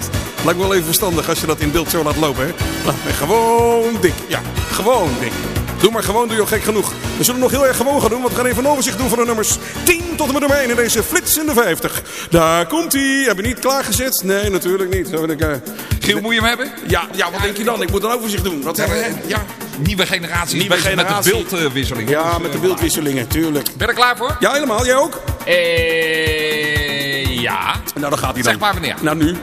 lijkt me wel even verstandig als je dat in beeld zo laat lopen. Hè? Nou, gewoon dik. Ja, gewoon dik. Doe maar gewoon, doe je al gek genoeg. We zullen nog heel erg gewoon gaan doen, want we gaan even een overzicht doen van de nummers 10 tot en met nummer 1 in deze flits in de 50. Daar komt hij. Heb je niet klaargezet? Nee, natuurlijk niet. Zo ik, eh, Giel, moet je hem hebben? Ja, ja, wat denk je dan? Ik moet een overzicht doen. Wat, Ja, eh, ja. Nieuwe generatie. Nieuwe generatie. Met de beeldwisseling. ja, met de beeldwisselingen, tuurlijk. Ben je er klaar voor? Ja, helemaal. Jij ook? Eh, ja. Nou, dan gaat hij dan. Zeg maar wanneer. Nou, nu.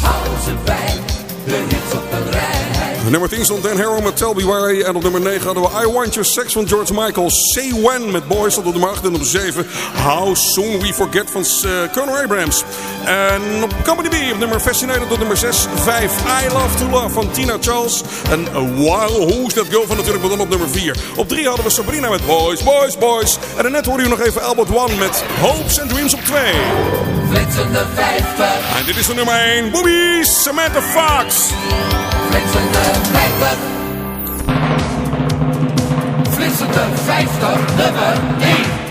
Houden ze bij, de hits op een rij. Nummer 10 stond Dan Harrow met Tell Me Why. En op nummer 9 hadden we I Want Your Sex van George Michael. Say When met Boys stond op nummer 8. En op 7 How Soon We Forget van eh, Colonel Abrams. En op Company B op nummer Fascinated op nummer 6. 5 I Love To Love van Tina Charles. En A Wow Who's That Girl van natuurlijk, dan op nummer 4. Op 3 hadden we Sabrina met Boys, Boys, Boys. En daarnet hoorde u nog even Albert One met Hopes and Dreams op 2. Flitsende vijftig, En dit is de nummer 1. Boobies, Samantha Fox. flitsende vijftig. Flitsende vijftig, nummer 1.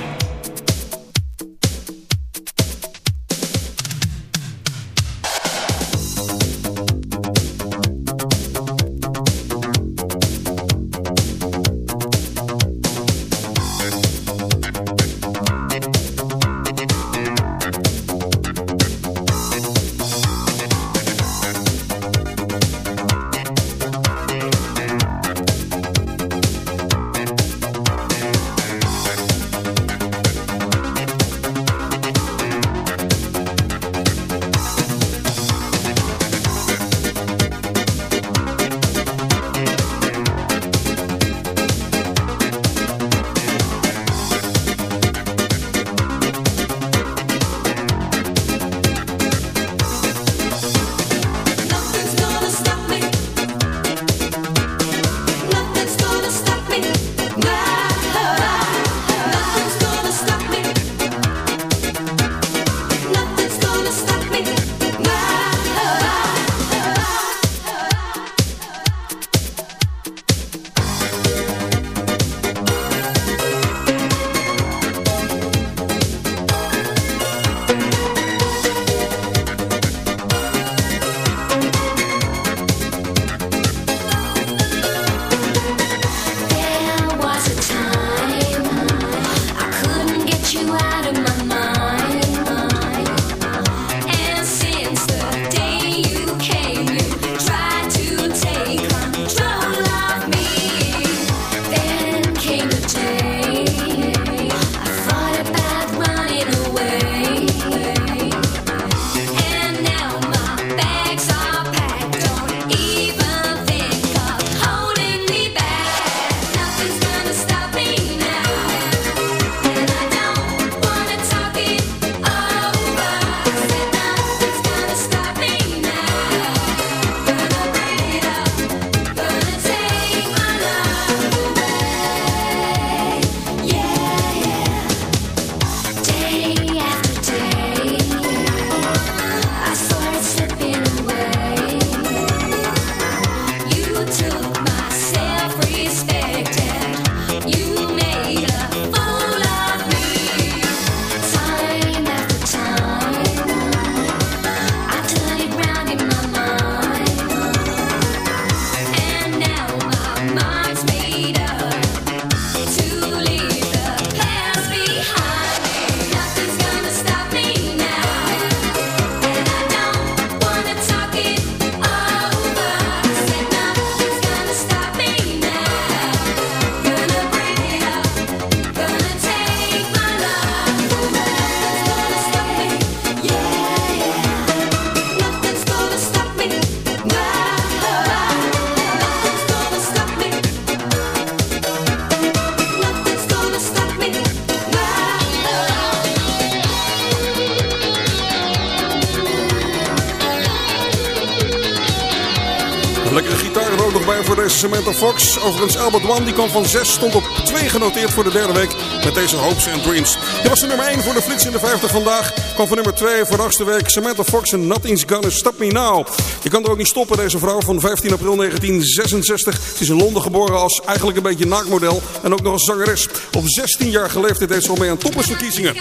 Fox. Overigens Albert One, die kwam van 6, stond op 2 genoteerd voor de derde week met deze Hopes and Dreams. Dit was de nummer 1 voor de Flits in de 50 vandaag. Kwam van nummer 2 voor de week Samantha Fox en Nothing's Gonna Stop Me Now. Je kan er ook niet stoppen, deze vrouw van 15 april 1966. Ze is in Londen geboren als eigenlijk een beetje naakmodel en ook nog als zangeres. Op 16 jaar geleefd deed ze al mee aan toppersverkiezingen.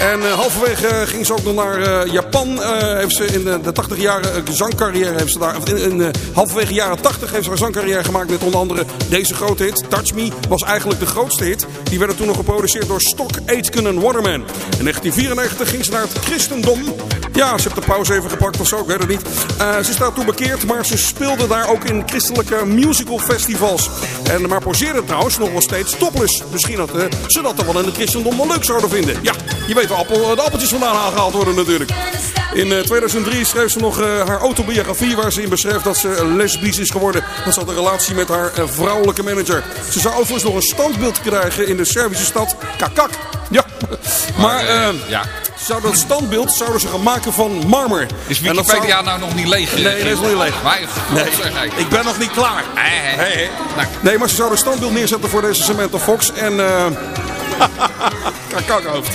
En eh, halverwege eh, ging ze ook nog naar eh, Japan. Heeft ze in de, de 80 jaren zangcarrière heeft ze daar. In, in, halverwege jaren 80 heeft ze haar zangcarrière gemaakt met onder andere deze grote hit. Touch Me was eigenlijk de grootste hit. Die werden toen nog geproduceerd door Stock, Aitken en Waterman. In 1994 ging ze naar het christendom. Ja, ze heeft de pauze even gepakt of zo, ik weet het niet. Ze staat toen bekeerd, maar ze speelde daar ook in christelijke musical festivals. En, maar poseerde trouwens nog wel steeds topless. Misschien dat eh, ze dat dan wel in het christendom wel leuk zouden vinden. Ja, je weet waar appel, de appeltjes vandaan aangehaald worden natuurlijk. In eh, 2003 schreef ze nog eh, haar autobiografie waar ze in beschreef dat ze lesbisch is geworden. Dat ze had een relatie met haar eh, vrouwelijke manager. Ze zou overigens nog een standbeeld krijgen in de Servische stad Kakak. Ja, maar eh, ja. zou dat standbeeld zouden ze gaan maken van marmer. Is En dat Wikipedia zou- nou nog niet leeg? eh, Nee, dat is nog niet leeg. Maar, Nee, ik ben nog niet klaar. Hey. Nee, maar ze zouden een standbeeld neerzetten voor deze Samantha Fox. En... eh Kakakhoofd.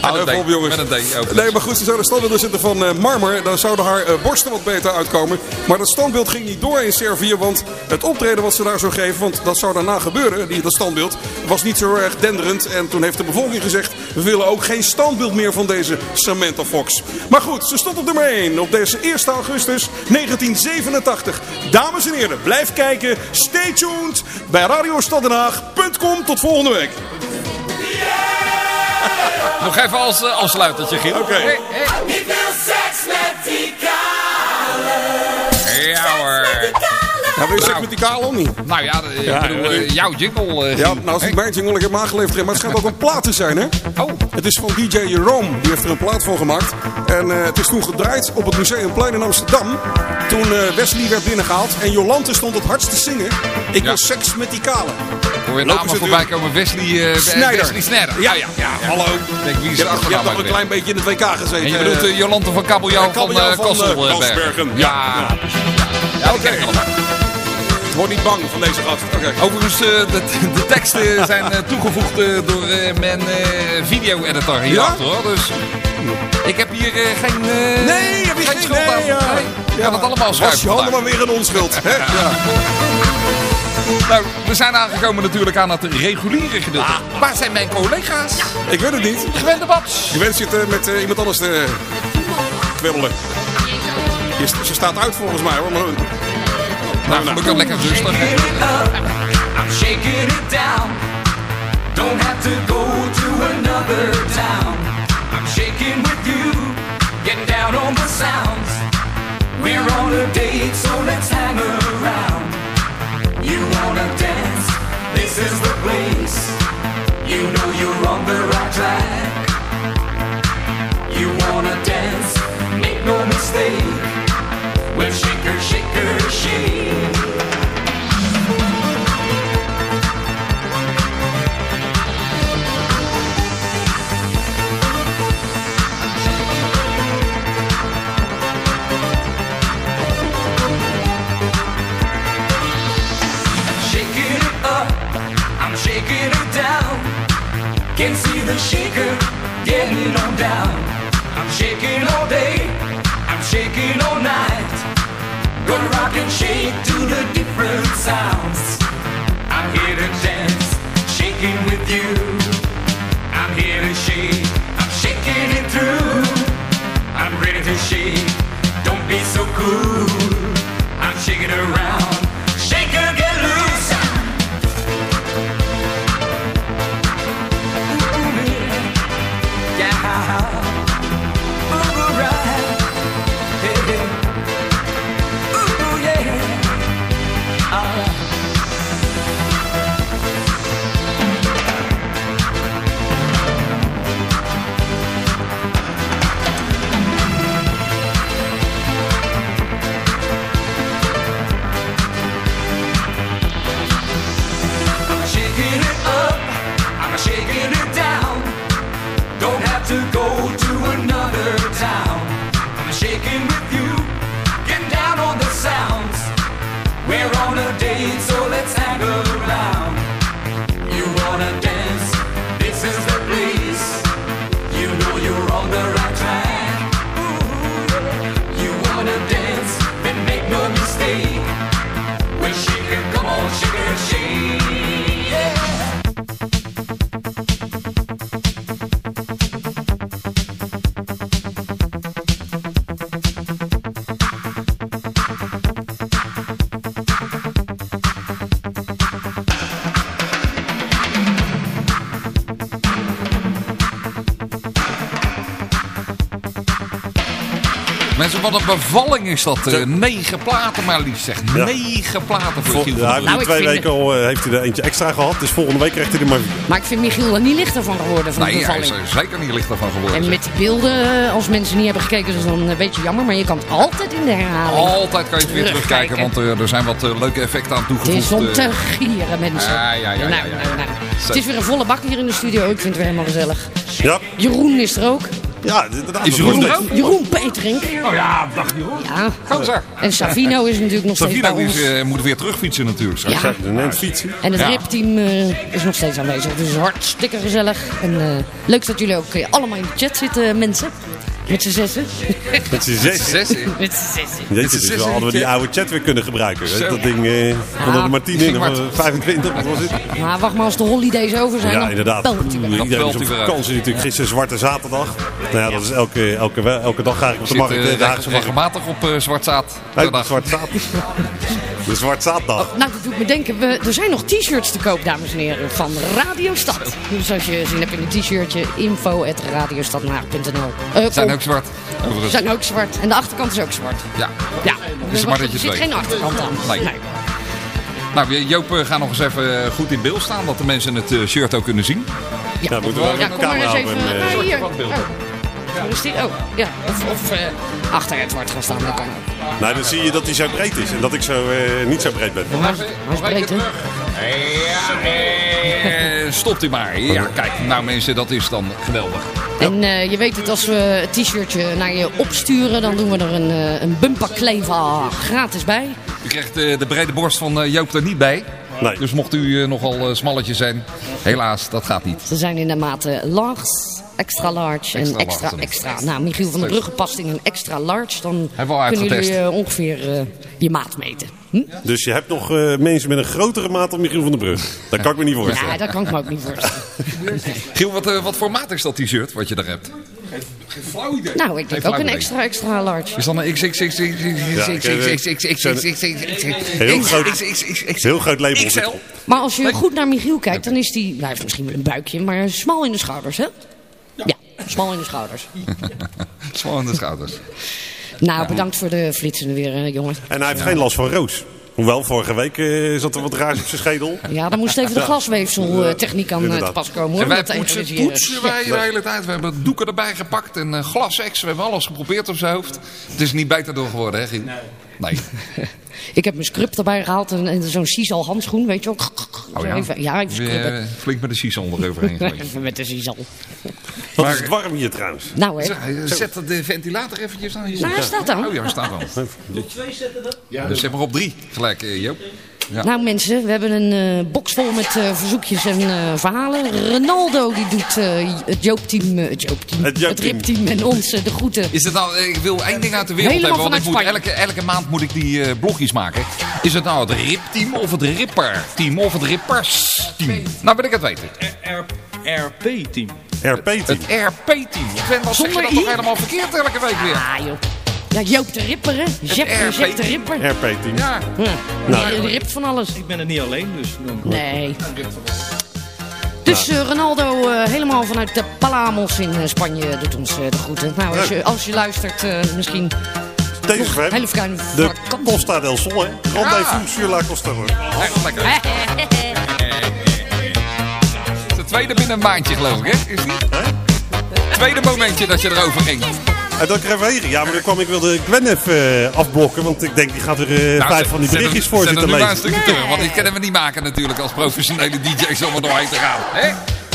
Hou Met een even op, D, jongens. met een D ook. Nee, maar goed, ze zouden een standbeeld zetten van eh, marmer. Dan zouden haar eh, borsten wat beter uitkomen. Maar dat standbeeld ging niet door in Servië. Want het optreden wat ze daar zou geven, want dat zou daarna gebeuren, die, dat standbeeld, was niet zo erg denderend. En toen heeft de bevolking gezegd, we willen ook geen standbeeld meer van deze Samantha Fox. Maar goed, ze stond op nummer 1 op deze 1 augustus 1987. Dames en heren, blijf kijken. Stay tuned bij radiostaddenhaag.com. Tot volgende week. nog even als uh, afsluitertje, Giel. Oké. Ja, wil je seks Nou. met die Karel niet? Nou ja, de- ik Ja, bedoel, ja. eh, jouw jingle. eh, Ja, nou, als het mijn jingle, ik heb aangeleverd. Maar het schijnt ook een plaat te zijn, hè? Oh. Het is van DJ Jerome. Die heeft er een plaat van gemaakt. En eh, het is toen gedraaid op het Museumplein in Amsterdam. Toen eh, Wesley werd binnengehaald. En Jolante stond het hardst te zingen. Ik wil seks met die kale. Hoor je Lopen namen ze voorbij komen. Wesley, eh, Snijder. Wesley Snijder. Ja, Ah, ja. ja, hallo. Denk, wie is Je hebt, je hebt achternaam nog een klein beetje in het WK gezeten. En je bedoelt eh, uh, Jolante van Kabeljauw van, Kabeljauw eh van, eh. Ja, Ja, ja. Word niet bang van deze gast. Oké. Overigens, eh, de, de teksten zijn eh, toegevoegd eh, door mijn video-editor hierachter hoor. Dus ik heb hier geen, Nee, heb je geen- schuld aan. nee, ja. Ik kan het allemaal Was schuiven je handen maar weer een onschuld. Hè? Ja. Nou, we zijn aangekomen natuurlijk aan het reguliere gedeelte. Waar zijn mijn collega's? Ik weet het niet. Gewende Babs. Je bent zitten met iemand anders te kwibbelen. Je Ze staat uit volgens mij hoor. Maar... Nou, gelukkig lekker rustig. I'm shaking it down. Don't have to go to another town. I'm shaking with you. Getting down on the sounds. We're on a date, so let's hang around. You wanna dance? This is the place. You know you're on the right track. You wanna dance? Make no mistake. Well, shake her, shake her, shake. Shaking it up, I'm shaking it down. Can see the shaker Gonna rock and shake to the different sounds. I'm here to dance, shaking with you. I'm here to shake, I'm shaking it through. I'm ready to shake, don't be so cool. I'm shaking around, wat een bevalling is dat. eh, negen platen maar liefst, zeg. Ja. Negen platen voor Vol- Giel ja, van hij der heeft Nou, twee weken al eh, heeft hij er eentje extra gehad. Dus volgende week krijgt hij er maar. Maar ik vind Michiel er niet lichter van geworden van Nee, de hij bevalling. is er zeker niet lichter van geworden. En zeg. met die beelden, eh, als mensen niet hebben gekeken, is het dan een beetje jammer. Maar je kan het altijd in de herhaling. Altijd kan je het weer terugkijken, terugkijken. want er zijn wat leuke effecten aan Het toegevoegd. is om te gieren, mensen. Ja, ja, ja, ja, Nou, ja, ja. nou, nou. Het is weer een volle bak hier in de studio. Ik vind het weer helemaal gezellig. Ja, Jeroen is er ook. Ja inderdaad. Is Jeroen er ook? Jeroen Peterink. Oh ja, dag Jeroen. Ja. Gozer. En Savino is natuurlijk nog steeds Savino is, eh, moet weer terugfietsen natuurlijk. Ja. Net fietsen. En het Ja. RIP-team eh, is nog steeds aanwezig. Dus hartstikke gezellig. En eh, leuk dat jullie ook allemaal in de chat zitten, mensen. Met z'n zessen. Met z'n zes. Zes, hè? Met z'n zessen. Dus zes we hadden we die oude chat weer kunnen gebruiken. Zo. Dat ding eh hadden er maar 10 in, of maar- eh, 25, wat was het? Maar wacht maar als de holidays over zijn. Ja, dan inderdaad. Iedereen is op hij weer uit. vakantie natuurlijk. Gisteren Zwarte Zaterdag. Nou ja, dat is elke, elke, elke dag eigenlijk op de markt. eh, eh, de markt. regelmatig op eh Zwart Zaad. Nee, per dag. Zwarte Zaterdag. De Zwarte Zaterdag. Nou, dat doet me denken. We, er zijn nog t-shirts te koop, dames en heren, van Radio Stad. Dus als je zin hebt in een t-shirtje, info.radiostadmaag.nl Eh, Zijn kom. ook zwart. Overigens. zijn ook zwart. En de achterkant is ook zwart. Ja. Ja, Dus maar dat je er zit geen achterkant aan. Nee. Nou, Joop, eh, ga nog eens even eh, goed in beeld staan, dat de mensen het shirt ook kunnen zien. Ja, Nou, moeten we even ja de kom maar camera eens even. hier. Oh. Oh, ja. Of, of eh, achter het zwart gaan staan. Dat kan ook. Nou, dan zie je dat hij zo breed is en dat ik zo eh, niet zo breed ben. Maar hij is breed, hè? Eh, stopt u maar. Ja, kijk. Nou mensen, dat is dan geweldig. En eh, je weet het, als we het t-shirtje naar je opsturen, dan doen we er een, eh, een bumperklever gratis bij. U krijgt eh, de brede borst van Joop er niet bij. Nee. Dus mocht u eh, nogal eh, smalletje zijn, helaas, dat gaat niet. Ze zijn in de maten large, extra large en Extra extra large dan. extra. Nou, Michiel van der Brugge past in een extra large. Dan Hebben we al kunnen jullie eh, ongeveer eh, je maat meten. Hm? Dus je hebt nog eh, mensen met een grotere maat dan Michiel van der Brug. Dat kan ik me niet voorstellen. Ja, dat kan ik me ook niet voorstellen. Giel, wat, eh, wat voor maat is dat t-shirt wat je daar hebt? Nou, ik denk ook een extra extra large. Is dan een XXX? Heel groot, heel groot label. Maar als je goed naar Michiel kijkt, dan is die, nou, heeft misschien wel een buikje, maar smal in de schouders, hè? Smal in de schouders. Zwaar aan de schouders. Nou, bedankt voor de flitsende weer, eh, jongen. En hij heeft geen last van roos. Hoewel, vorige week eh, zat er wat raars op zijn schedel. Ja, dan moest even de glasweefseltechniek aan eh, te Inderdaad. pas komen, hoor. En wij te poetsen, poetsen wij de hele tijd. We hebben doeken erbij gepakt en uh, glasex. We hebben alles geprobeerd op zijn hoofd. Het is niet beter door geworden, hè Giel? Nee. Ik heb mijn scrub erbij gehaald en, en zo'n sisal handschoen, weet je wel. Oh ja? Even, ja, even scrubben. eh, flink met de sisal eroverheen. Even met de sisal. Wat is het warm hier trouwens. Nou, hè. Zo, Zet de ventilator eventjes aan. joh. Nou, hij staat aan. Oh ja, hij staat aan. Ja, dus zet maar op drie gelijk, eh, Joop. Ja. Nou mensen, we hebben een eh, box vol met eh, verzoekjes en eh, verhalen. Ronaldo die doet eh, het Joop-team, eh, het Joop-team, Het het, Joop-team. RIP-team en ons de groeten. Is het nou, ik wil één ding uit de wereld Helemaal hebben, want ik moet elke, elke maand moet ik die eh, blogjes maken. Is het nou het RIP-team of het Ripper-team of het Rippers-team? Nou wil ik het weten. RP-team. RP-team. Het RP-team. Ik ben wel zeg je dat toch helemaal verkeerd elke week weer. Ah joh. Ja, Joop de Ripper hè. Jep de Ripper. RP-team. Ja. Ja. Nou, die, die ript van alles. Ik ben er niet alleen, dus... dan- Nee. Dus eh, Ronaldo eh, helemaal vanuit de Palamos in eh, Spanje doet ons eh, de groeten. Nou, als je, als je luistert, eh, misschien Deze hele fijne De. Costa del Sol, hè? Rendezvous sur la Costa. hoor. Echt lekker. Het is het tweede binnen een maandje geloof ik, hè? Is die? Tweede momentje dat je erover ging. En dan we hier. Ja, maar dan kwam ik wilde Gwen even eh, afblokken. Want ik denk, die gaat er eh, Nou, vijf van die berichtjes er- voor er zitten nu maar een lezen. stukje terug, want dit kunnen we niet maken natuurlijk als professionele DJ's om er doorheen te gaan. Hè?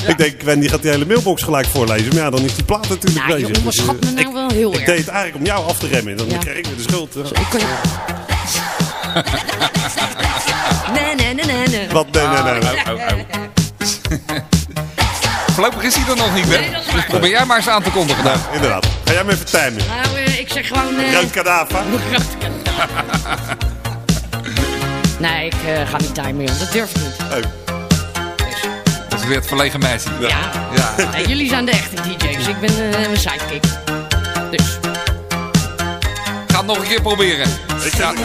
Ik denk, Gwen die gaat die hele mailbox gelijk voorlezen. Maar ja, dan is die plaat natuurlijk Nou, bezig. jongen, Dus, eh, schat me nou wel heel ik erg. deed het eigenlijk om jou af te remmen. Dan Ja. kreeg ik weer de schuld. eh. Ik kan je... Nee, nee, nee, nee, nee. Wat? Nee, nee, nee. nee. Oh, oh, oh. Voorlopig is hij er nog niet, hè? Dus probeer jij maar eens aan te kondigen dan. Inderdaad. Ga jij me even timen. Nou, eh, ik zeg gewoon... eh, Groot kadaver. Nee, ik eh, ga niet timen, joh. Dat durf ik niet. Oh. Dat is weer het verlegen meisje. Ja. Ja. Nee, jullie zijn de echte DJ's. Ik ben een sidekick. Dus. Ga het nog een keer proberen. Ik ga het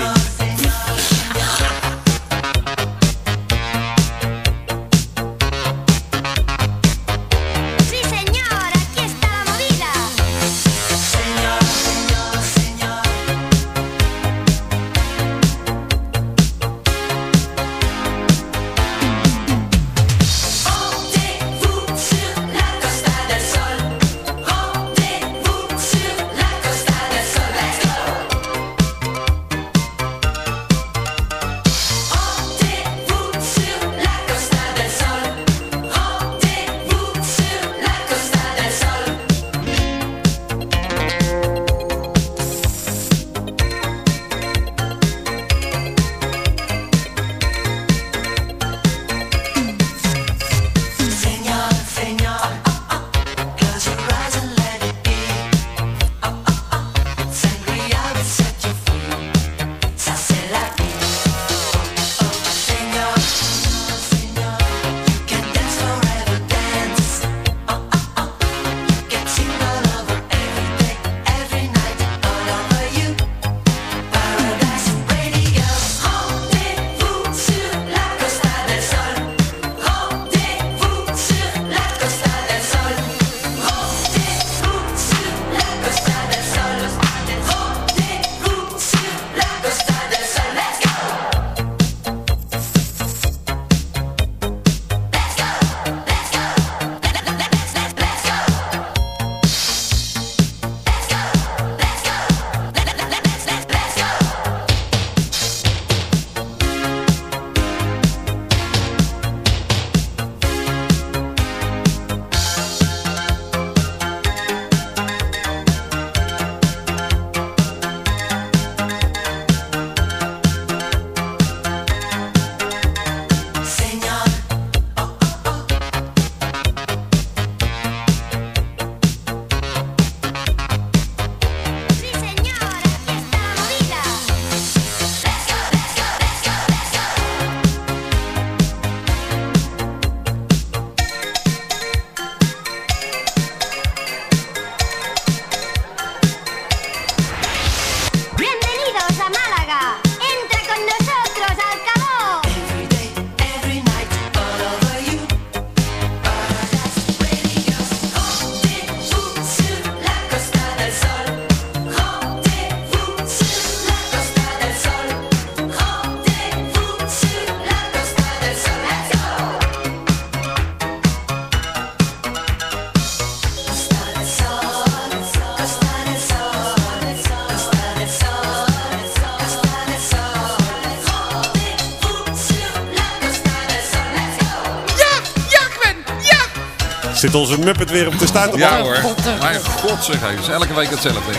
Zit onze Muppet weer op de op Ja hoor. God, Mijn god zeg, hij is elke week hetzelfde.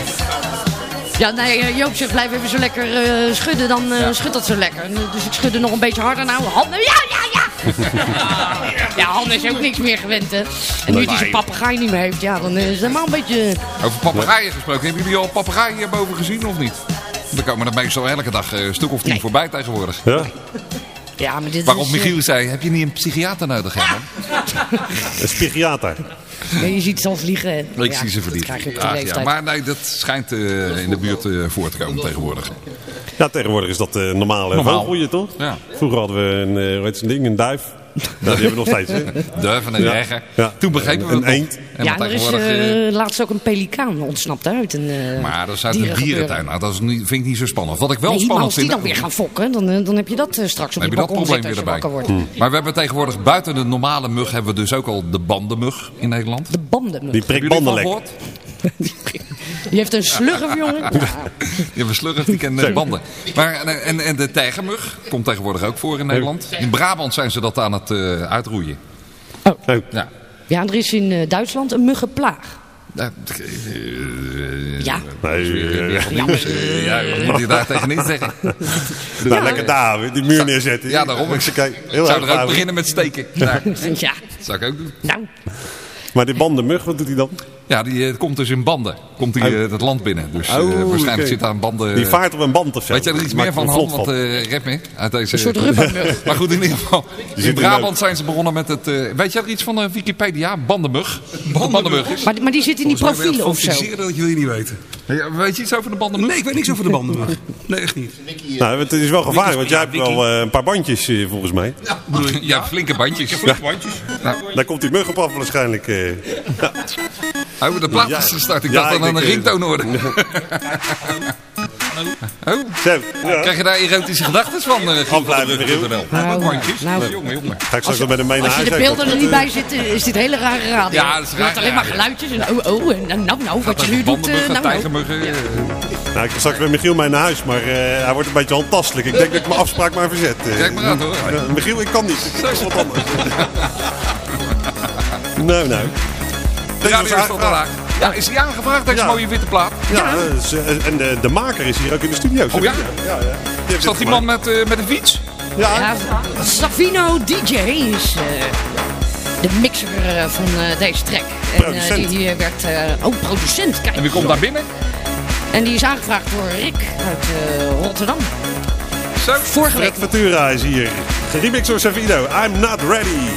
Ja, nee, eh, Joop zegt blijf even zo lekker eh, schudden, dan eh, schudt dat zo lekker. Dus ik schudde nog een beetje harder nou. Handen, ja, ja, ja! ja, Han is ook niks meer gewend, hè. En nu hij zijn papegaai niet meer heeft, ja, dan is het helemaal een beetje... Over papegaaien gesproken. Hebben jullie al papegaaien hierboven gezien of niet? Er komen er meestal elke dag een stuk of tien Nee. voorbij tegenwoordig. Ja, Ja, maar dit Waarop is... Michiel zei, heb je niet een psychiater nodig, Herman? Een psychiater. ja, je ziet ze al vliegen. Ik Ja, zie ze verliezen. Ach, ja, maar nee, dat schijnt eh, in de buurt eh, voor te komen tegenwoordig. Ja, tegenwoordig is dat uh, normale Normaal. vogeltje, toch? Ja. Vroeger hadden we een, eh, hoe heet zo'n ding, een duif. Ja, die hebben we nog steeds, hè? Duif en een Ja. reiger. Ja. Toen begrepen we Een eend. En ja, er is eh, eh, laatst ook een pelikaan ontsnapt uit een uh, maar dat is uit een dierentuin. Nou, dat is niet, vind ik niet zo spannend. Wat ik wel Nee, spannend als die vind... dan weer gaan fokken, dan, eh, dan heb je dat eh, straks op je heb je dat balkon probleem zitten weer als erbij. wakker wordt. Maar we hebben tegenwoordig buiten de normale mug... hebben we dus ook al de bandenmug in Nederland. De bandenmug. Die prikt jullie banden van lek. Die heeft een slugger, jongen. Ja. Hebben slurrig, die kennen de banden. Maar, en, en, en de tijgermug komt tegenwoordig ook voor in Nederland. In Brabant zijn ze dat aan het eh, uitroeien. Oh. Ja. ja, er is in eh, Duitsland een muggenplaag. Ja, eh, Ja. Nee, eh, Ja, eh, ja, wat moet je daar tegen niet zeggen? nou, lekker daar, die muur neerzetten. Ja, daarom. Ik zou er ook beginnen met steken. Ja, Ja, dat zou ik ook doen. nou, Maar die bandenmug, wat doet hij dan? Ja, die eh, komt dus in banden. Komt die Oh. eh, het land binnen. Dus eh, Oh, waarschijnlijk zit daar een banden... Die vaart op een band of zo. Weet jij er iets meer van, Han? Want eh red me uit deze... een soort rubbermug. Maar goed, in ieder geval. In er Brabant zijn ze begonnen met het... eh, weet jij er iets van Wikipedia? Bandenmug. Bandenmug is. Maar, maar die zit in die profielen of zo. Dat jullie niet weten. Ja, Weet je iets over de bandenmug? Nee, ik weet niks over de banden. Nee, echt niet. Nou, het is wel gevaarlijk, want jij hebt wel eh, een paar bandjes eh, volgens mij. Ja, flinke bandjes. Daar komt die mug op af waarschijnlijk. eh. Oh, de plaat gestart. Ik Ja, dacht ik dat aan eh, ringtoon hoorde. Oh, Zo, ja. krijg je daar erotische gedachten van? eh, Giel Afblijven, van de Michiel. Brugge.nl? Nou, nou. jongen, jongen. Ga ik straks nog met hem mee naar Als je huis. de beelden er niet bij zit, eh, is dit hele rare radio. Ja, dat is je alleen maar geluidjes en oh, oh, en nou, nou, nou, wat je nu doet, eh, nou, nou. tijgermuggen. eh, Nou, ik ga straks met Michiel mee naar huis, maar eh, hij wordt een beetje handtastelijk. Ik denk dat ik mijn afspraak maar verzet. eh. Kijk maar uit hoor. Michiel, ik kan niet. Ik doe wat anders. nou, nou. Deze Ja, was Ja, is hij aangevraagd, deze Ja. mooie witte plaat? Ja, eh, en de, de maker is hier ook in de studio. Oh ja? Ja, ja. Is dat die man met, eh, met een fiets? Ja, Ja, Savino DJ is eh, de mixer van deze track. En die hier werd... eh, oh, producent, kijk. En wie komt daar binnen? En die is aangevraagd door Rick uit eh, Rotterdam. Zo. Vorige week Fred Ventura is hier. Geremixed door Savino. I'm not ready.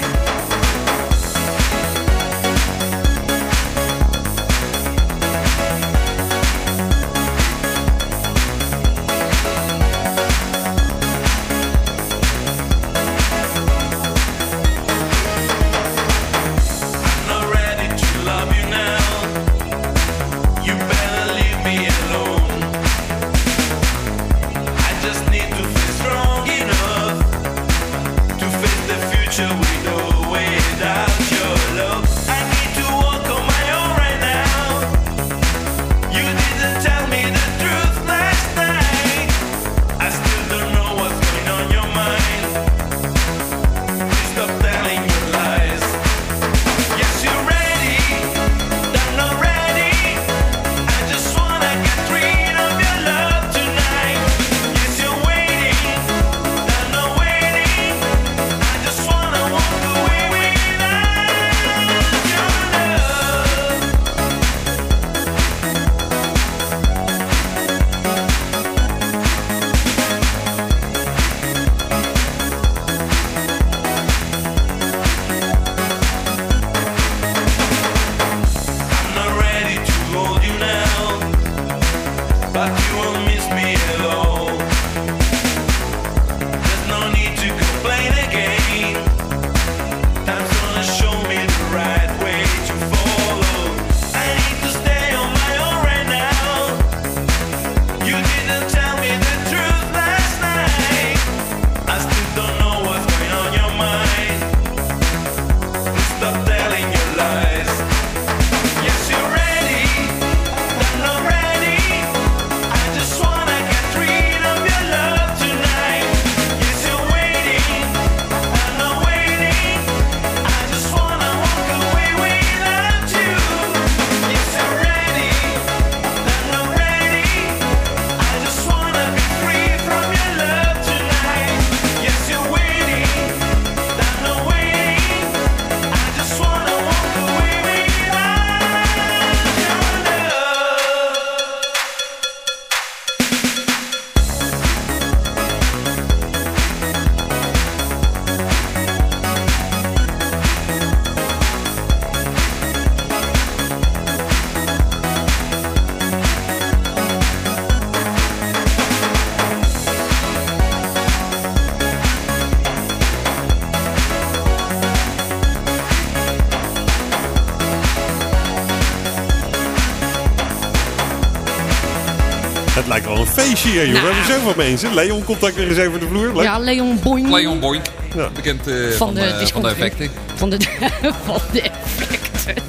Joh. We hebben zoveel mensen. Leon komt ook weer eens even de vloer. Leuk. Ja, Leon Boing. Leon Boink. Bekend eh, Van van, de eh, van de effecten. Van de, van de effecten. Van de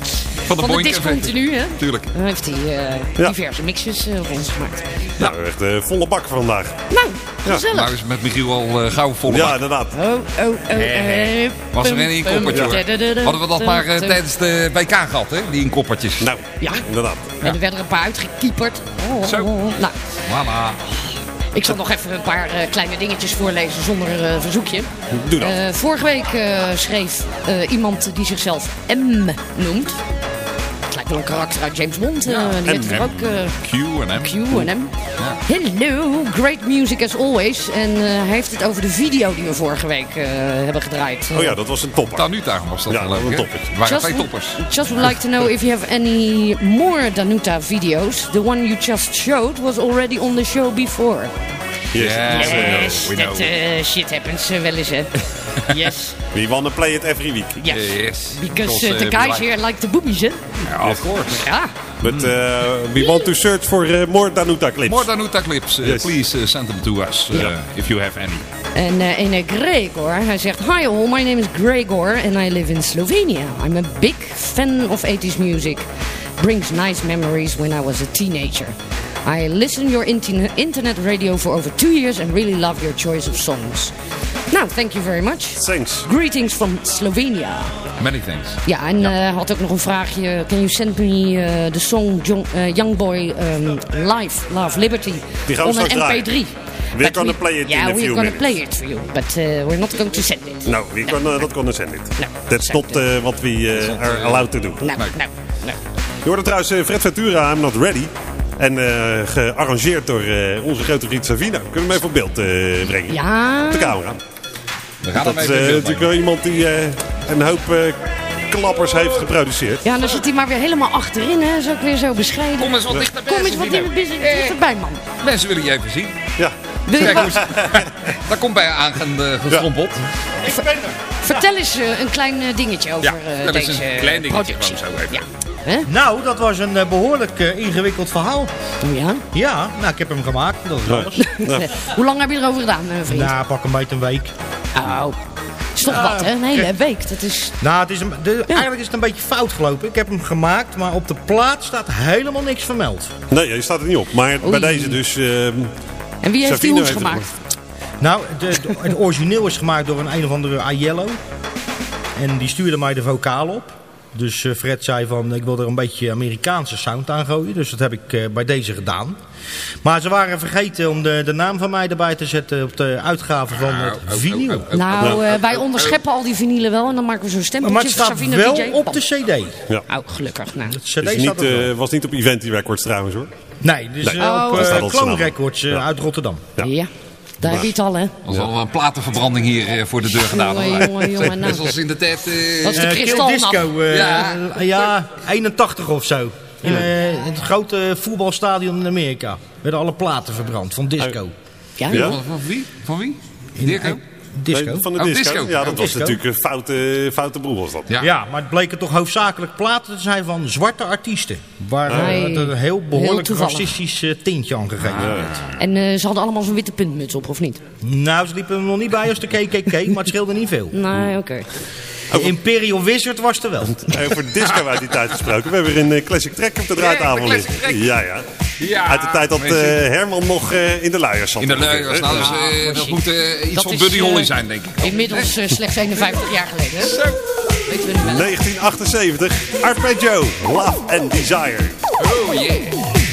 Van de Boink discontinue, hè? Tuurlijk. Dan heeft hij eh, Ja. diverse mixjes eh, rondgemaakt. Nou, echt volle bak vandaag. Nou, Ja. gezellig. Nou is met Michiel al gauw volle Ja, bak. inderdaad. Oh, oh, oh. eh, Was er een in pum, koppertje hoor. Hadden we dat maar tijdens de WK gehad, hè? Die in koppertjes. Nou, Ja. inderdaad. En er werden er een paar uitgekieperd. Oh, Zo. Nou, Ik zal nog even een paar eh, kleine dingetjes voorlezen zonder eh, verzoekje. Doe dat. Eh, vorige week schreef iemand die zichzelf M noemt. Het lijkt wel een karakter uit James Bond. die heeft er M. ook Q en M. Q en M. Hello, great music as always. En eh, hij heeft het over de video die we vorige week eh, hebben gedraaid. Oh ja, dat was een topper. Danuta was dat Ja, leuk, was een toppertje. Er waren Just twee would- toppers. Just would like to know if you have any more Danuta videos. The one you just showed was already on the show before. Yes. Yes, we that know. uh, shit happens uh, wel eens, hè. yes, We wanna play it every week. yes. Yes. Because the guys like- here like the boobies, hè. Ja, of course. Ja. But uh, we want to search for uh, more Danuta clips. More Danuta clips. uh, Yes. Please uh, send them to us uh, Ja. if you have any. En uh, Gregor, hij zegt... Hi all, my name is Gregor and I live in Slovenia. I'm a big fan of 80s music. Brings nice memories when I was a teenager. I listened your internet radio for over two years and really love your choice of songs. Now, thank you very much. Thanks. Greetings from Slovenia. Many thanks. Ja, en eh, had ook nog een vraagje. Can you send me eh, the song Young, eh, Young Boy um, Live, Love Liberty? Die gaan we on straks een draaien. MP3. We're But gonna we- play it yeah, in a we're few gonna minutes. play it for you, but uh, we're not going to send it. No, we can, uh, not gonna send it. That's not uh, what we uh, are allowed to do. Nou, nou, nou. Je hoorde trouwens Fred Ventura, I'm Not Ready. En uh, gearrangeerd door uh, onze grote vriend Savino. Kunnen we hem even op beeld uh, brengen? Ja. Op de camera. We gaan Dat is uh, natuurlijk wel iemand die uh, een hoop uh, klappers heeft geproduceerd. Ja, dan zit hij maar weer helemaal achterin, hè. Is ook weer zo bescheiden. Kom eens wat dichterbij, Kom eens wat dichterbij, dichterbij, man. Mensen willen je even zien. Ja. Wil je Kijk wat- hoe ze- Daar komt bij aangestrompeld. Vertel eens eh, een klein eh, dingetje over Ja, eh, dat is deze een klein dingetje productie. gewoon zo even. Ja. Hè? Nou, dat was een eh, behoorlijk eh, ingewikkeld verhaal. Oh ja? Ja, nou, ik heb hem gemaakt. Dat is alles. Hoe lang heb je erover gedaan, eh, vriend? Nou, pak een beetje een week. Oh, is toch wat, hè? Een hele week. Dat is... Nou, het is een, de, eigenlijk is het een beetje fout gelopen. Ik heb hem gemaakt, maar op de plaat staat helemaal niks vermeld. Nee, je staat er niet op. Maar bij deze dus... Uh, En wie heeft die het gemaakt? Nou, de, de- het origineel is gemaakt door een een of andere Aiello. En die stuurde mij de vocaal op. Dus eh, Fred zei van, ik wil er een beetje Amerikaanse sound aan gooien. Dus dat heb ik eh, bij deze gedaan. Maar ze waren vergeten om de, de naam van mij erbij te zetten op de uitgave van het vinyl. Nou, eh, wij onderscheppen al die vinylen wel en dan maken we zo'n stempeltje. Maar het staat Savino wel DJ. op de cd. Ja. Oh, gelukkig. Nou. De cd Dus niet, uh, was niet op Eventy Records trouwens hoor. Nee, dus Nee. op uh, Clone. Records uit Rotterdam. Ja. Daar heb je het al, hè? Is al een platenverbranding hier eh, voor de deur gedaan. Jongen, jongen, jongen, nou. Net zoals in de tijd... Dat is de Eh, kristalnap. Disco, eh, Ja. ja. 81 of zo. In het grote voetbalstadion in Amerika. Werden alle platen verbrand van disco. Ja? Ja? Van, van wie? Van wie? Dirko? Disco. Nee, van de Oh, disco. disco. Ja, dat Oh, was disco. natuurlijk een foute, foute boel was dat. Ja. Ja, maar het bleken toch hoofdzakelijk platen te zijn van zwarte artiesten. Waar er een heel behoorlijk toevallig. racistisch eh, tintje aan gegeven werd. En eh, ze hadden allemaal zo'n witte puntmuts op, of niet? Nou, ze liepen er nog niet bij als de KKK, maar het scheelde niet veel. Nee, oké. De Imperial Wizard was er wel. Over disco uit die tijd gesproken. We hebben weer een eh, classic track op de draaitafel Ja, de classic liggen. Ja, ja. Ja, Uit de tijd dat eh, Herman nog eh, in de luiers zat. In de luiers. Nou, dus, eh, Ja, dat moet iets Dat van is, Buddy Holly zijn, denk ik. Inmiddels slechts 51 jaar geleden, hè? Zo. Weten we nu wel. 1978. Arpeggio. Love and Desire. Oh yeah.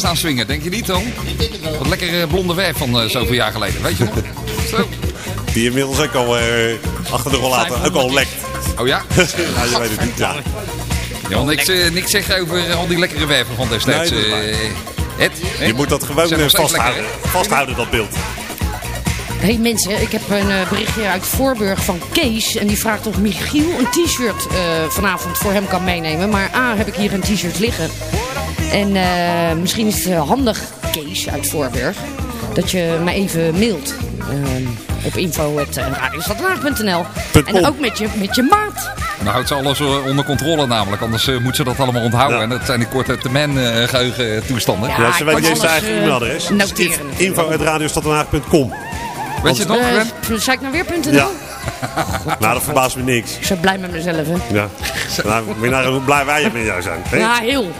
Staan swingen. Denk je niet, dan? Wat lekker eh, blonde werf van eh, zoveel jaar geleden. Weet je nog? Zo. Die inmiddels ook al eh, achter de rollator ook al lekt. Oh ja? ja, je weet het niet. Ja. Je wil niks, eh, niks zeggen over al die lekkere werven van destijds. Nee, eh? Je moet dat gewoon vasthouden. lekker? Vasthouden, dat beeld. hey mensen, ik heb een eh, berichtje uit Voorburg van Kees. En die vraagt of Michiel een t-shirt eh, vanavond voor hem kan meenemen. Maar A, heb ik hier een t-shirt liggen. En eh, misschien is het eh, handig, Kees uit Voorburg, dat je me even mailt. eh, op info.radiostadlaag.nl En ook met je, met je maat. Dan houdt ze alles eh, onder controle namelijk. Anders eh, moet ze dat allemaal onthouden. En dat zijn de korte termijn eh, geheugen toestanden. Ja, ze weet niet eigen e-mailadres. noteren. Info.radiostadenaag.com Weet je het nog, Eh, Gwen? zei ik nou weer.nl? Ja. Nou, dat verbaast me niks. Ik ben blij met mezelf, hè? Ja. Nou, nou hoe blij wij met jou zijn. hè? Ja, heel.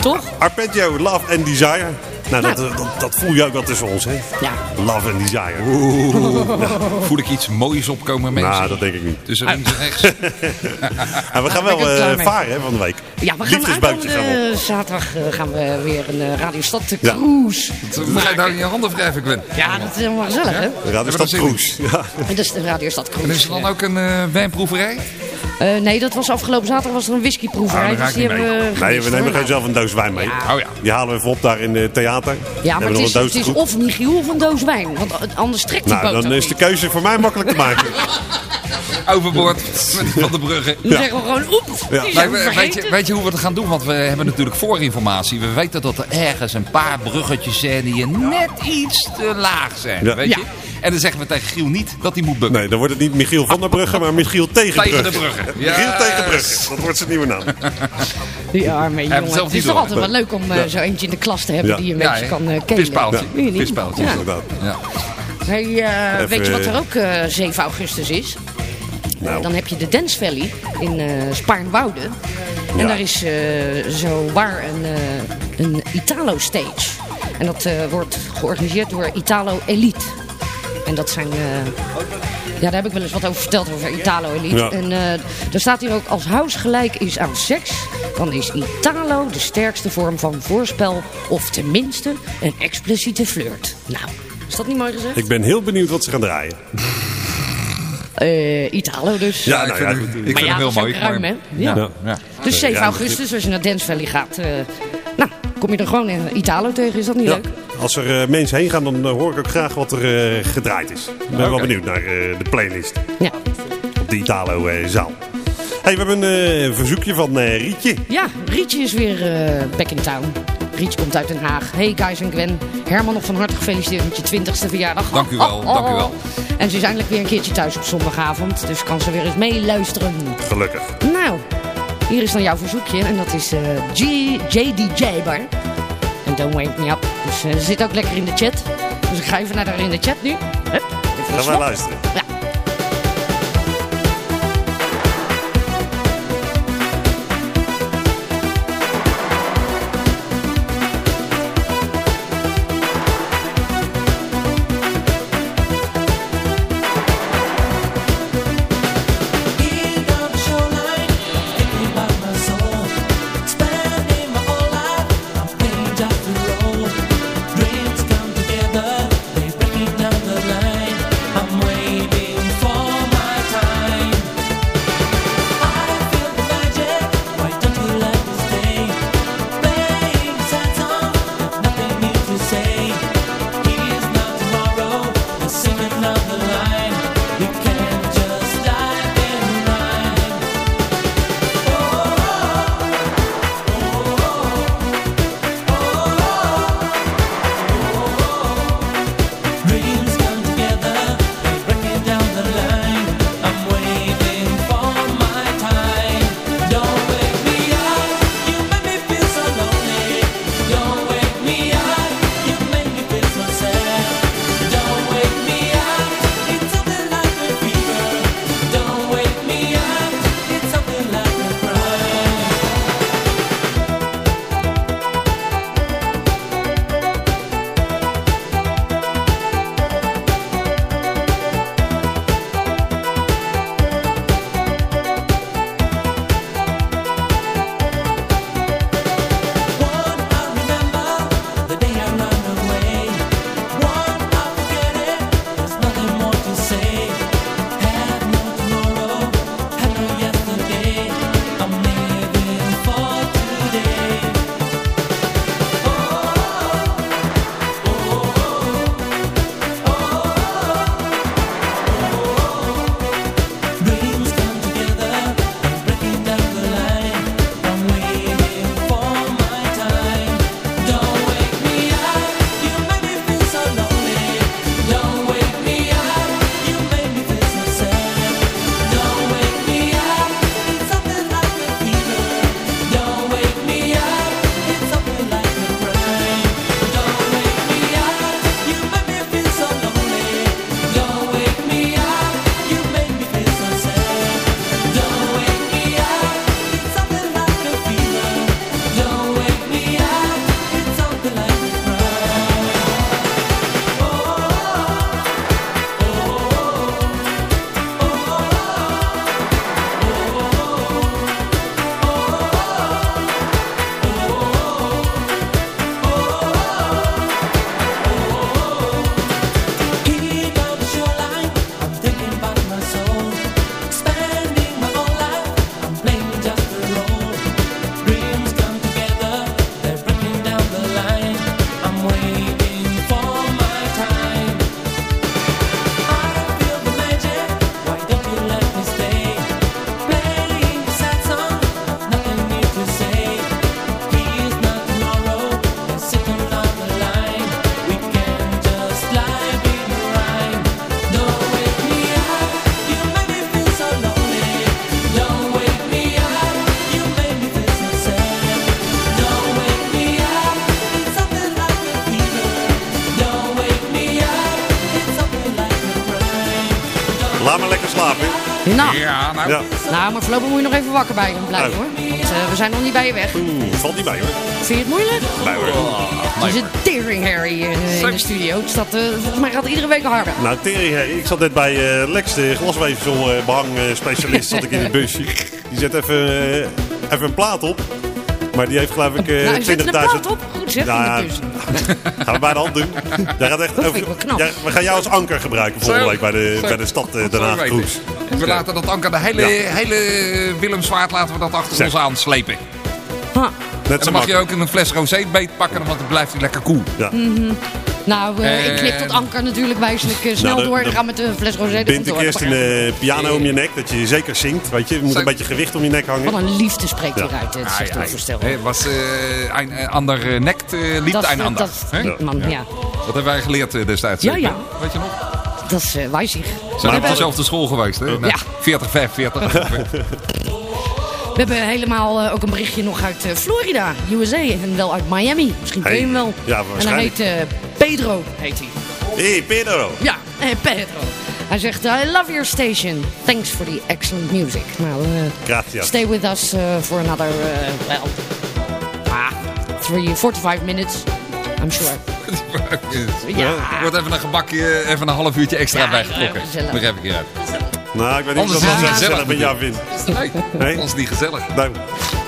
Toch? Arpeggio, Love and Desire. Nou, dat, dat, dat voel je ook wel tussen ons, hè? Ja. Love and Desire. Oeh. Voel ik iets moois opkomen, mensen? Nou, dat denk ik niet. Tussen links en rechts. En we gaan wel eh, mee. varen hè, van de week. Ja, we gaan Liefdesbootjes gaan we op. aankomende zaterdag eh, gaan we weer een uh, radiostad Ja. cruise Ga je nou in je handen wrijven, Gwen? Ja, dat is helemaal gezellig, hè? Radiostad Cruise. Ja. En dat is de radiostad En cruise. is er dan ook een eh, wijnproeverij? Eh, nee, dat was afgelopen zaterdag was er een whiskyproeverij. Ah, dus die hebben we Nee, we nemen gewoon zelf een doos wijn mee. Oh ja. Die halen we even op daar in het theater. Ja, maar het is, een het is of Michiel of een doos wijn. Want anders trekt die Nou, boot dan ook is de keuze voor mij makkelijk te maken. Overboord met Van de Brugge. Dan zeggen we gewoon, oeps, Ja. we weet, je, weet je hoe we het gaan doen? Want we hebben natuurlijk voorinformatie. We weten dat er ergens een paar bruggetjes zijn die net iets te laag zijn. Ja. Weet Ja. je? En dan zeggen we tegen Giel niet dat hij moet bukken. Nee, dan wordt het niet Michiel van der Brugge, maar Michiel tegen, Tegen de Brugge. Michiel tegen Brugge. Dat wordt zijn nieuwe naam. Die arme het jongen. Het niet is toch altijd wel leuk om eh, Ja. zo eentje in de klas te hebben Ja. die een Ja, beetje kan uh, kelen. Pispaaltje. Je Ja. Inderdaad. Ja. Hey, eh, Even, weet je wat er eh, ook eh, 7 augustus is? Nou. Dan heb je de Dance Valley in eh Spaarnwoude. En Ja. daar is eh, zo waar een, eh, een Italo stage. En dat eh, wordt georganiseerd door Italo Elite. En dat zijn... eh, ja, daar heb ik wel eens wat over verteld over Italo Elite. Ja. En eh er staat hier ook als house gelijk is aan seks. Dan is Italo de sterkste vorm van voorspel. Of tenminste een expliciete flirt. Nou, is dat niet mooi gezegd? Ik ben heel benieuwd wat ze gaan draaien. Eh, Italo dus. Ja, ik nou vind, ja, ik Maar vind ja, hem heel mooi. ruim, maar-? Ja. Ja. Ja. Dus 7 Ja, augustus, als je naar Dance Valley gaat, eh, nou, kom je er gewoon in Italo tegen. Is dat niet Ja. leuk? Als er eh, mensen heen gaan, dan eh, hoor ik ook graag wat er eh, gedraaid is. Ik ben wel benieuwd naar eh, de playlist Ja. op de Italo-zaal. hey, we hebben een eh, verzoekje van eh, Rietje. Ja, Rietje is weer eh, back in town. Rietje komt uit Den Haag. Hey Guys en Gwen. Herman nog van harte gefeliciteerd met je 20ste verjaardag. Dank u wel, dank u wel. En ze is eindelijk weer een keertje thuis op zondagavond. Dus kan ze weer eens meeluisteren. Gelukkig. Nou, hier is dan jouw verzoekje. En dat is eh, G, JD Bar. En Don't Wake Me Up. Dus eh, ze zit ook lekker in de chat. Dus ik ga even naar haar in de chat nu. Hup, even Gaan wij swap. luisteren. Ja. Ja, nou. Ja. nou, maar voorlopig moet je nog even wakker bij hem blijven Oh. hoor. Want eh, we zijn nog niet bij je weg. Oeh, valt niet bij hoor. Vind je het moeilijk? Bij hoor. Het is een tering Harry eh, in de studio. Dus dat, eh, volgens mij gaat het iedere week harder. Nou, Terry, hè, ik zat net bij eh, Lex, de glasweefselbehang-specialist, zat ik in het busje. Die zet even, even een plaat op. Maar die heeft geloof ik eh nou, hij zet 20.000... een plaat op. Goed zeg, Nou ja, in de gaan we bij de hand doen. Jij gaat echt Dat vind over, ik wel knap. Ja, we gaan jou als anker gebruiken volgende week bij de, bij de stad Dat Den Haag Cruise. We laten dat anker, de hele, Ja. hele Willemsvaart laten we dat achter Zeg. ons aanslepen. Ha. Net dan mag je ook een fles rosé beet pakken, want dan blijft hij lekker koel. Ja. Nou, eh, ik knip tot anker natuurlijk wijselijk eh, snel Nou, de- door. de- Ga met de fles rosé Bind ik eerst een eh, piano om je nek, dat je zeker zingt. Weet je, er moet een beetje gewicht om je nek hangen. Wat een liefde spreekt Ja. hieruit, het. Hé, was eh, een ander nekt, Dat, een dat, ander. dat, man, ja. Dat hebben wij geleerd destijds. Ja, ja. Weet je nog? Dat is uh, wijzig. We zijn op dezelfde school geweest, hè? Ja. 40, 45. We hebben helemaal eh, ook een berichtje nog uit eh, Florida, USA. En wel uit Miami. Misschien ken je hem wel. Ja, en hij waarschijnlijk. heet eh, Pedro, heet hij. Hey, Pedro. Ja, eh, Pedro. Hij zegt, I love your station. Thanks for the excellent music. Nou, eh, Gracias. stay with us uh, for another, uh, well, ah, three, four to five minutes. I'm sure. Ja. Er wordt even een gebakje, even een half uurtje extra Ja, bijgetrokken. Begrijp ik hieruit. Nou, ik weet niet of Anders dat het gezellig met jou vindt. Nee, het niet gezellig. Nou,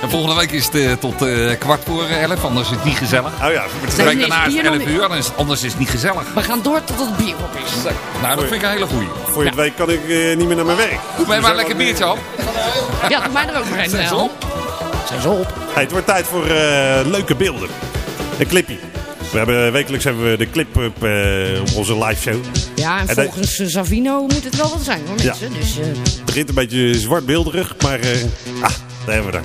En volgende week is het eh, tot eh, kwart voor elf, anders is het niet gezellig. oh ja, De Nee, week nee, daarna is het hier nog 11 niet. uur, anders, anders is het niet gezellig. We gaan door tot het bier op is. Nou, dat vind ik een hele goeie. voor je het weet kan ik eh, niet meer naar mijn werk. Doe mij maar een lekker biertje op. Ja, doe mij er ook maar een. Zijn ze eh, op? Zijn ze op? Hey, het wordt tijd voor eh, leuke beelden. Een clipje. We hebben, wekelijks hebben we de clip op, eh, op onze live show. Ja, en volgens eh, Savino moet het wel wat zijn hoor Ja. mensen. Dus eh, Het begint een beetje zwartbeelderig, maar eh, ah, daar hebben we er.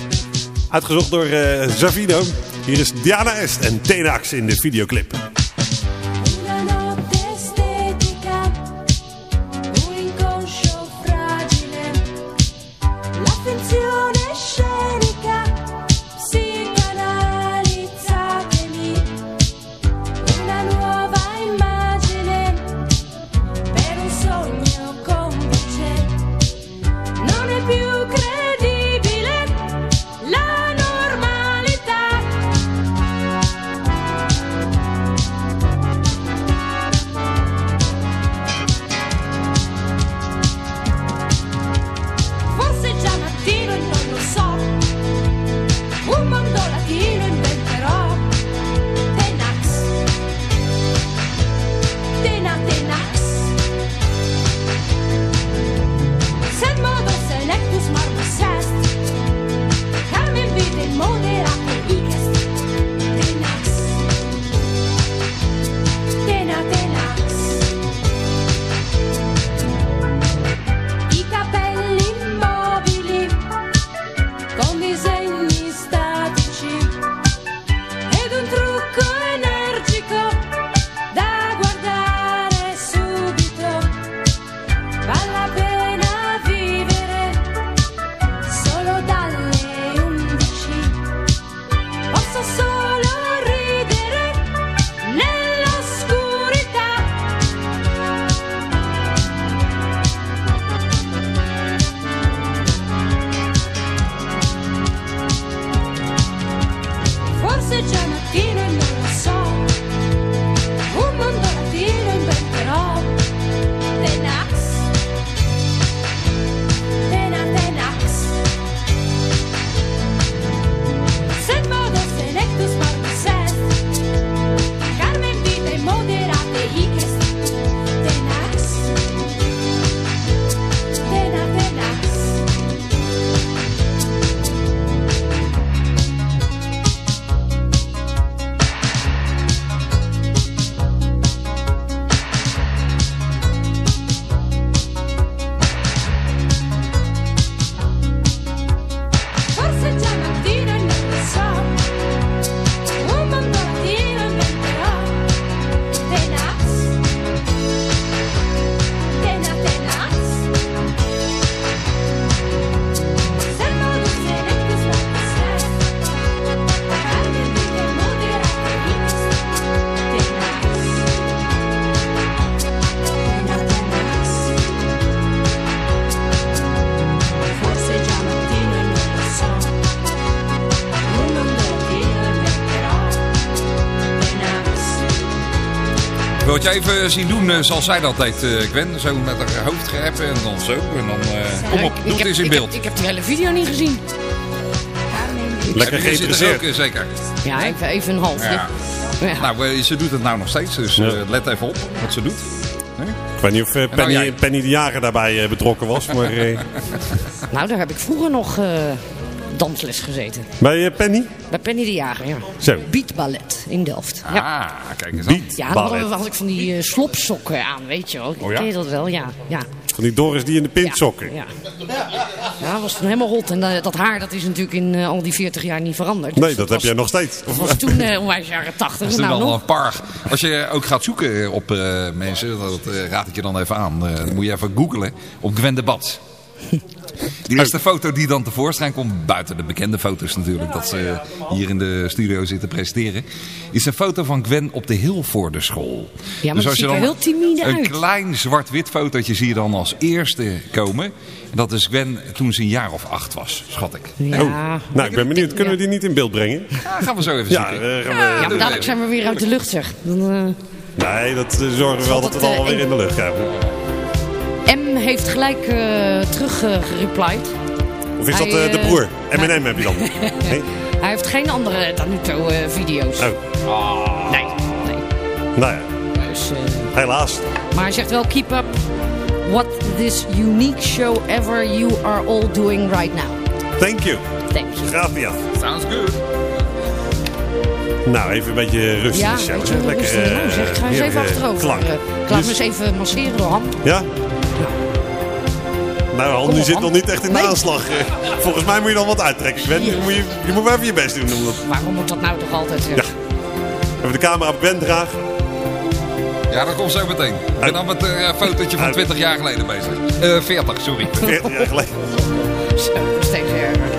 Uitgezocht door eh, Zavino. Hier is Diana Est en Tenax in de videoclip. Je even zien doen eh, zoals zij dat deed, eh Gwen. Zo met haar hoofd geheppen en dan zo. En dan, eh, kom op, Ik doe het heb- eens in ik beeld. Heb, ik heb die hele video niet gezien. Lekker geïnteresseerd. ook, zeker. Ja, even, even een half. Ja. Ja. Nou, ze doet het nou nog steeds, dus eh, let even op wat ze doet. Nee? Ik weet niet of eh, Penny, jij? Penny de Jager daarbij betrokken was. Maar Nou, daar heb ik vroeger nog eh, dansles gezeten. bij Penny? Bij Penny de Jager, ja. Zo. Beatballet in Delft. Ah, Ja, kijk eens aan. ja dan had ik van die eh, slopsokken aan, weet je wel. Oh ja? Ken je dat wel? Ja. ja. Van die Doris die in de pint sokken. Ja. Ja, dat was toen helemaal rot. En eh, dat haar dat is natuurlijk in eh, al die 40 jaar niet veranderd. Nee, Dus dat heb jij nog steeds. Dat was toen eh onwijs jaren 80. Dat is nou wel nog. een paar. Als je ook gaat zoeken op eh, mensen, dat raad ik je dan even aan. Eh, dan moet je even googlen op Gwen de Die eerste foto die dan tevoorschijn komt, buiten de bekende foto's natuurlijk, dat ze hier in de studio zitten presenteren, is een foto van Gwen op de Hilvoorde school. Ja, maar dat ziet er heel timide een uit. klein zwart-wit fotootje zie je dan als eerste komen. En dat is Gwen toen ze een jaar of acht was, schat ik. Ja. Oh, nou, ik ben benieuwd. Kunnen we die niet in beeld brengen? Ja, gaan we zo even Ja, zoeken. eh, gaan we- Ja, maar dadelijk zijn we weer uit de lucht, zeg. Dan, eh, Nee, dat eh, zorgen we wel dat we het eh, alweer in de lucht hebben. M heeft gelijk eh terug eh, gereplied. Of is dat eh, de eh, broer? M&M heb je dan? Nee? Hij heeft geen andere Danuto-video's. Oh. Nee, nee. Nou ja, Dus, helaas. maar hij zegt wel, keep up what this unique show ever you are all doing right now. Thank you. Thank you. Gracias. Sounds good. Nou, even een beetje rustig. Ja, je, Lekker, rustig eh, zeg. Ik ga eens even achterover. klank. Eh, Ik laat me eens even masseren door Han. Ja? Nou, Han, die zit nog niet echt in de Nee. aanslag. eh. Volgens mij moet je dan wat uittrekken. Gwen, je, moet je, je moet wel even je best doen. Om dat... Waarom moet dat nou toch altijd? zeg? Ja. Even de camera op Gwen dragen. Ja, dat komt zo meteen. Ik ben dan met een eh, fotootje van 20 jaar geleden bezig. Eh 40, sorry. 40 jaar geleden. Zo, steeds erger.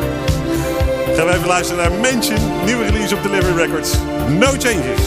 Gaan we even luisteren naar Mansion. Nieuwe release op Delivery Records. No changes.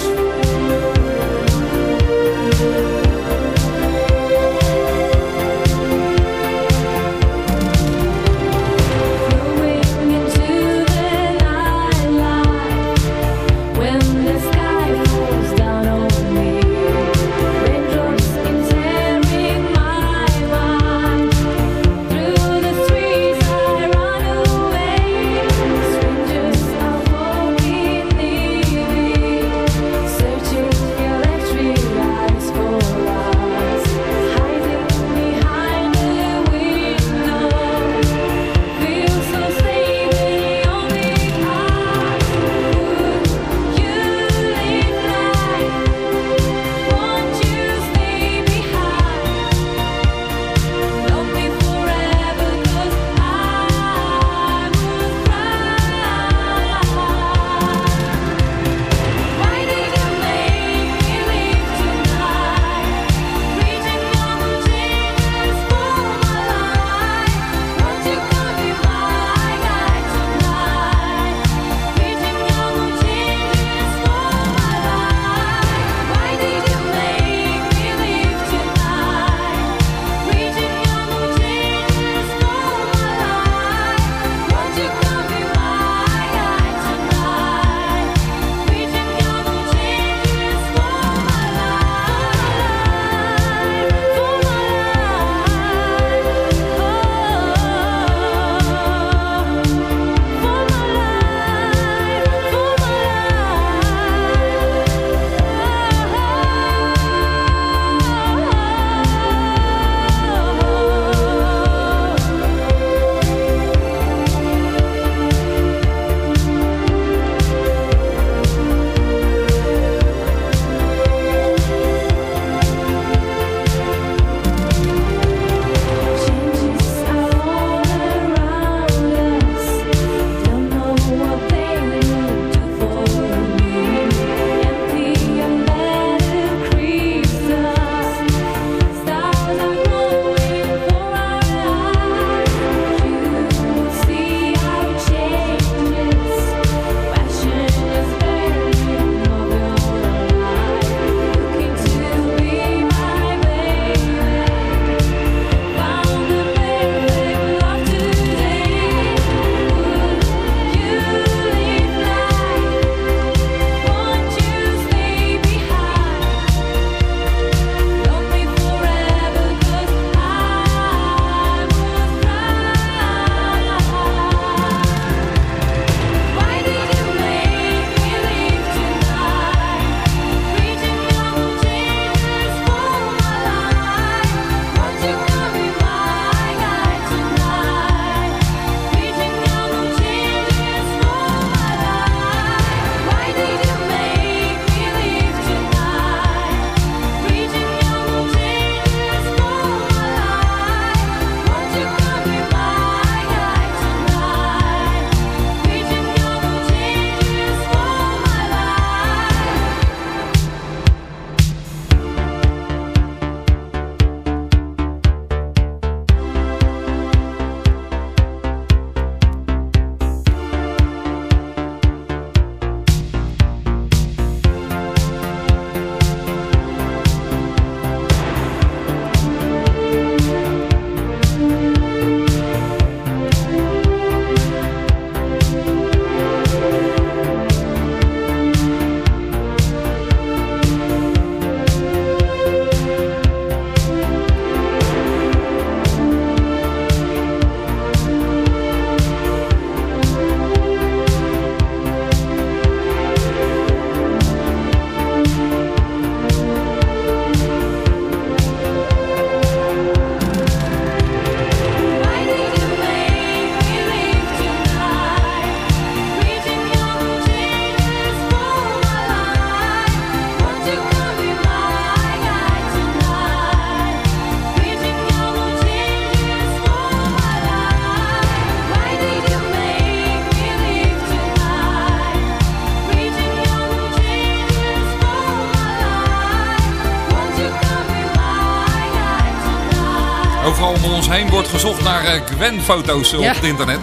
Ons heen wordt gezocht naar eh, Gwen-foto's Ja. op het internet.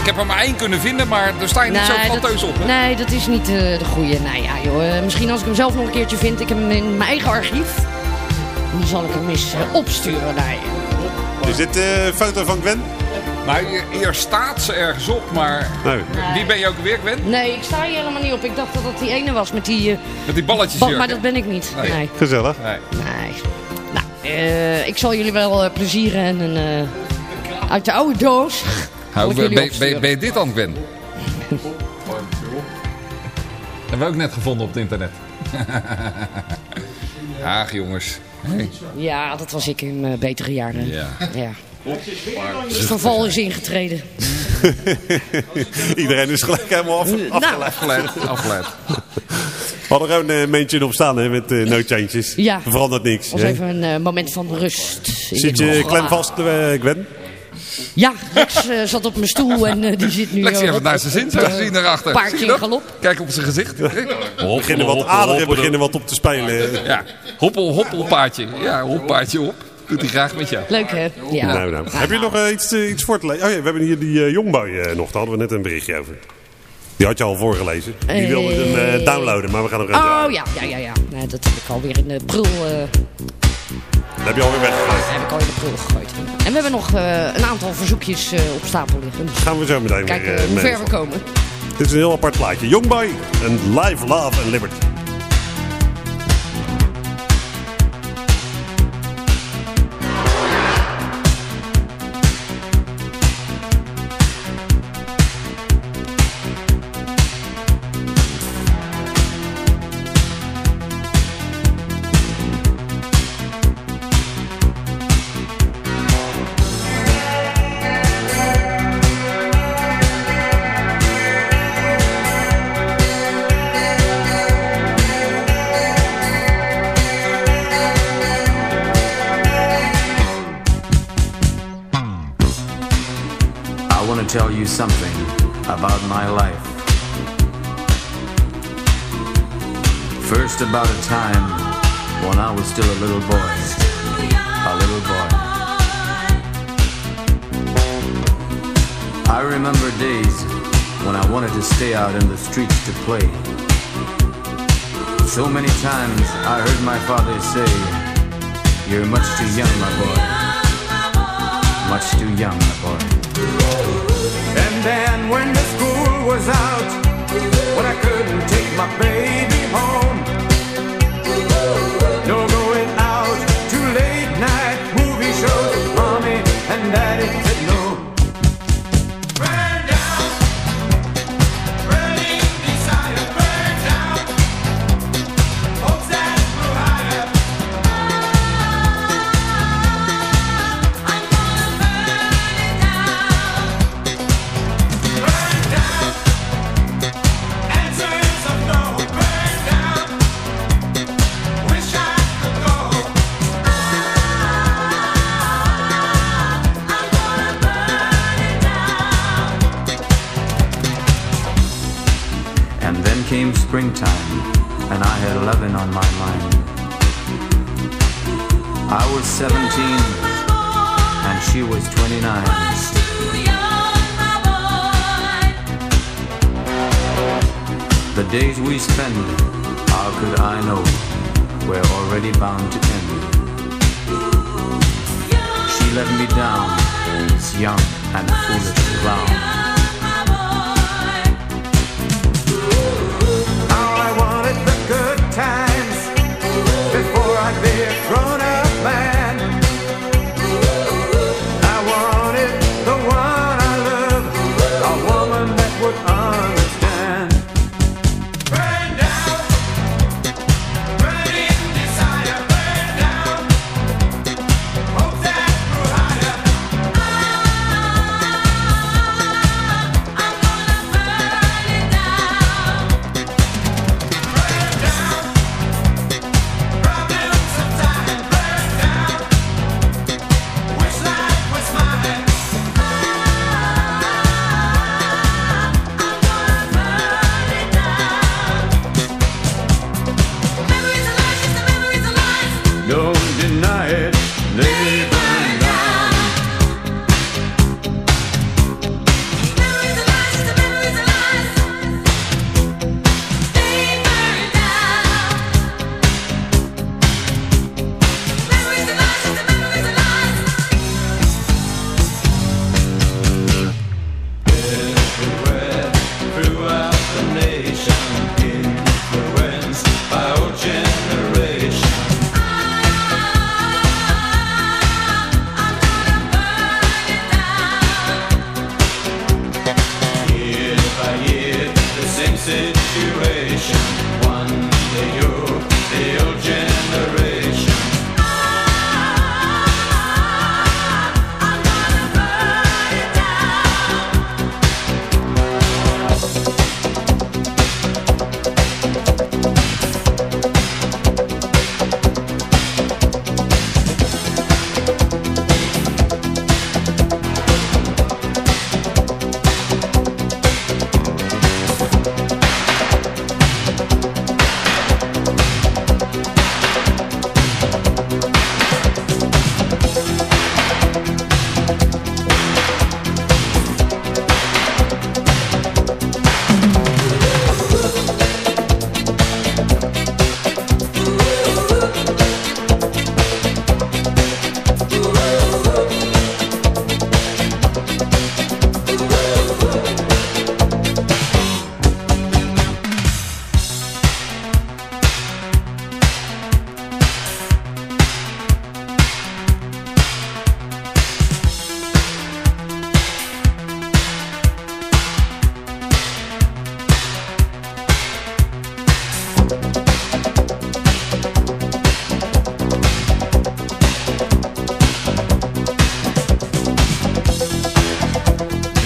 Ik heb er maar één kunnen vinden, maar er staan niet zo dat, foto's op. Hè? nee, dat is niet eh, de goede. Nou ja, joh, eh, misschien als ik hem zelf nog een keertje vind. Ik heb hem in mijn eigen archief. Dan zal ik hem eens opsturen naar je. Is dit eh, een foto van Gwen? Nou, hier, hier staat ze ergens op, maar Nee. wie ben je ook weer, Gwen? Nee, ik sta hier helemaal niet op. Ik dacht dat dat die ene was met die... eh, Met die balletjes bal- hier. maar dat ben ik niet. Nee. Nee. Gezellig. Nee. Eh, ik zal jullie wel eh, plezieren en een, eh, uit de oude doos. ben, je dit dan, Gwen? Hebben we ook net gevonden op het internet. Ach, jongens. Hey. Ja, dat was ik in mijn betere jaren. Ja. ja. Het verval is ingetreden. Iedereen is gelijk helemaal af, Nou. afgeleid. Afgeleid, hadden gewoon een meentje op staan hè, met eh no changes. Ja. Er verandert niks. was hè. even een eh, moment van rust. Zit je klem vast, eh, Gwen? Ja, Lex eh, zat op mijn stoel en eh, die zit nu... Lex eh, heeft het naar zijn zin, zo gezien daarachter. Paardje galop. Kijk op zijn gezicht. Beginnen wat aderen beginnen wat op te spelen. Ja, hoppel, hoppelpaardje. Ja, hoppaardje op. Doet hij graag met jou. Leuk hè? Ja. Nou, nou. Heb je nog eh, iets, eh, iets voor te lezen? Oh ja, we hebben hier die eh eh, nog. Daar hadden we net een berichtje over. Die had je al voorgelezen. Die Eh, wilde hem eh, downloaden, maar we gaan nog even Oh ja, ja, ja, ja. Nee, dat heb ik alweer in de prul... eh, Dat heb je alweer weggegooid. heb ik al in de prul gegooid. En we hebben nog eh, een aantal verzoekjes eh, op stapel liggen. Dus Gaan we zo meteen kijken weer, eh, hoe ver we komen. Dit is een heel apart plaatje. Youngboy en Live, Love and Liberty. To play. So many times I heard my father say, You're much too young, my boy. Much too young, my boy. And then when the school was out, when I couldn't take my baby springtime, and I had 11 on my mind. I was 17, and she was 29. The days we spend, how could I know, we're already bound to end. She let me down, this young and foolish clown. Before I'd be a grown-up man.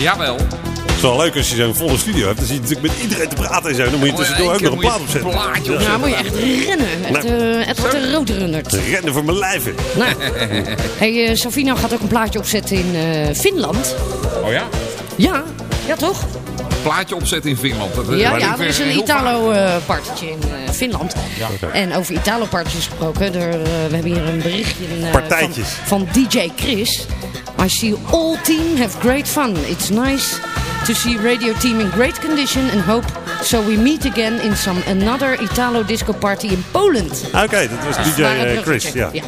Jawel. Het is wel leuk als je zo'n volle studio hebt. Dan zie je natuurlijk met iedereen te praten en zo. Dan moet je tussendoor ook nog een plaat opzetten. Ja, dan moet je echt rennen. Het, Nou. eh, het wordt een roodrunnerd. Rennen voor mijn lijven. Nou, hey, Savino gaat ook een plaatje opzetten in eh, Finland. Oh ja? Ja, ja toch? Plaatje opzetten in Finland. Dat, Ja, ja er is een. Italo-partetje in eh, Finland. En over Italo-partjes gesproken, er, we hebben hier een berichtje eh, van, Partijtjes. van DJ Chris. I see all team have great fun. It's nice to see radio team in great condition and hope so we meet again in some another Italo disco party in Poland. Oké, dat was DJ eh, Chris. Ja. Ja.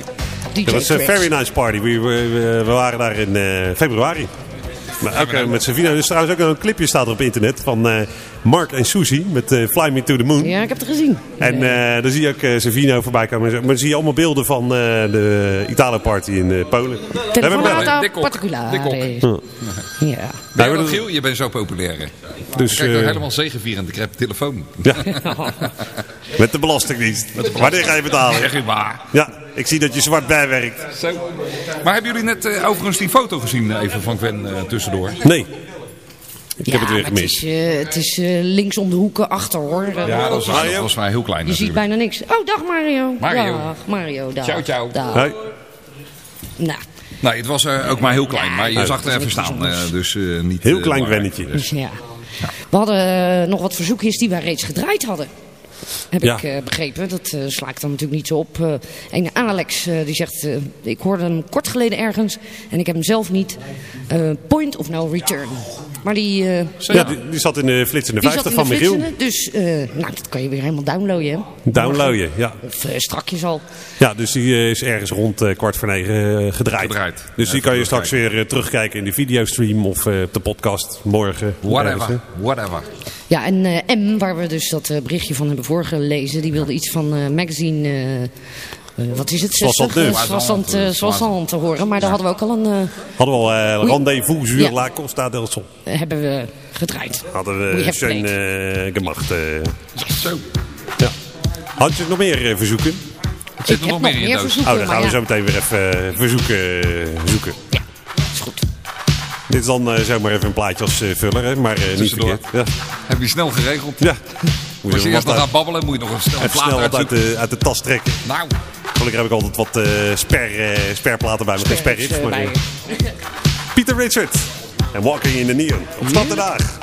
DJ Dat was een Chris. very nice party. We, we, waren daar in eh, februari. Maar ook eh, met Savino. Er is trouwens ook nog een clipje staat er op internet van eh, Mark en Susie met eh, Fly Me to the Moon. Ja, ik heb het gezien. En eh dan zie je ook eh, Savino voorbij komen. Maar dan zie je allemaal beelden van eh, de Italo Party in eh, Polen. Particolare. Dikkok. Ja. Ben je dat, dat- Giel? Je bent zo populair. hè? Dus, Kijk, eh, helemaal zegevierend. Ik heb telefoon. Ja. Met de Belastingdienst. Wanneer ga je betalen? Zeg je maar. Ja, ik zie dat je zwart bijwerkt. Zo. Maar hebben jullie net eh, overigens die foto gezien even van Gwen eh, tussendoor? Nee. Ik Ja, heb het weer gemist. Het is, eh, het is eh, links om de hoeken achter hoor. Ja, dat was, dat was mij heel klein Je ziet bijna niks. Oh, dag Mario. Mario. Dag Mario. Dag. Ciao, ciao. Dag. Hoi. Nou, Nee, het was eh, ook maar heel klein. Maar je zag er is even staan. eh, dus eh, niet Heel klein. Gwennetje. dus ja. We hadden nog wat verzoekjes die wij reeds gedraaid hadden. Heb Ja. ik eh, begrepen. Dat eh, sla ik dan natuurlijk niet zo op. Eh en Alex eh, die zegt, ik hoorde hem kort geleden ergens. En ik heb hem zelf niet. Eh, point of no return. Maar die... eh, Ja, die, die zat in de flitsende die 50 zat in van de Michiel. flitsende, Dus eh, nou, dat kan je weer helemaal downloaden. Hè? Downloaden, ja. Of eh, strakjes al. Ja, dus die is ergens rond eh, kwart voor negen gedraaid. Gedraaid. Dus Ja, die kan je straks weer terugkijken in de videostream of eh, op de podcast morgen. ergens, Whatever. Whatever. Ja, en eh, M, waar we dus dat berichtje van hebben voorgelezen, die wilde iets van eh, magazine. Eh, eh, wat is het? 60? Soixante-neuf. Eh, Soixante- eh, Soixante te horen. Maar daar hadden we ook al een. eh, Hadden we al eh, rendezvous sur la Costa del Sol. hebben we gedraaid. Hadden We schön eh, gemacht. eh. Zo. ja. Had je nog meer eh, verzoeken? Zit Ik er nog heb meer nog in doos? Oh, dan gaan we zo meteen weer even eh, verzoeken eh, zoeken. Ja, is goed. Dit is dan eh, zomaar even een plaatje als eh, vuller, hè? maar eh, niet verkeerd. Ja. Heb je snel geregeld? Ja. Moet Als je je eerst nog gaat babbelen, moet je nog een snel even plaat snel wat uit de, uit de tas trekken. Nou, Gelukkig heb ik altijd wat eh, sper, eh, sperplaten bij me. Geen eh, maar... Pieter Richard en Walking in the Neon. Op Stad Den Haag.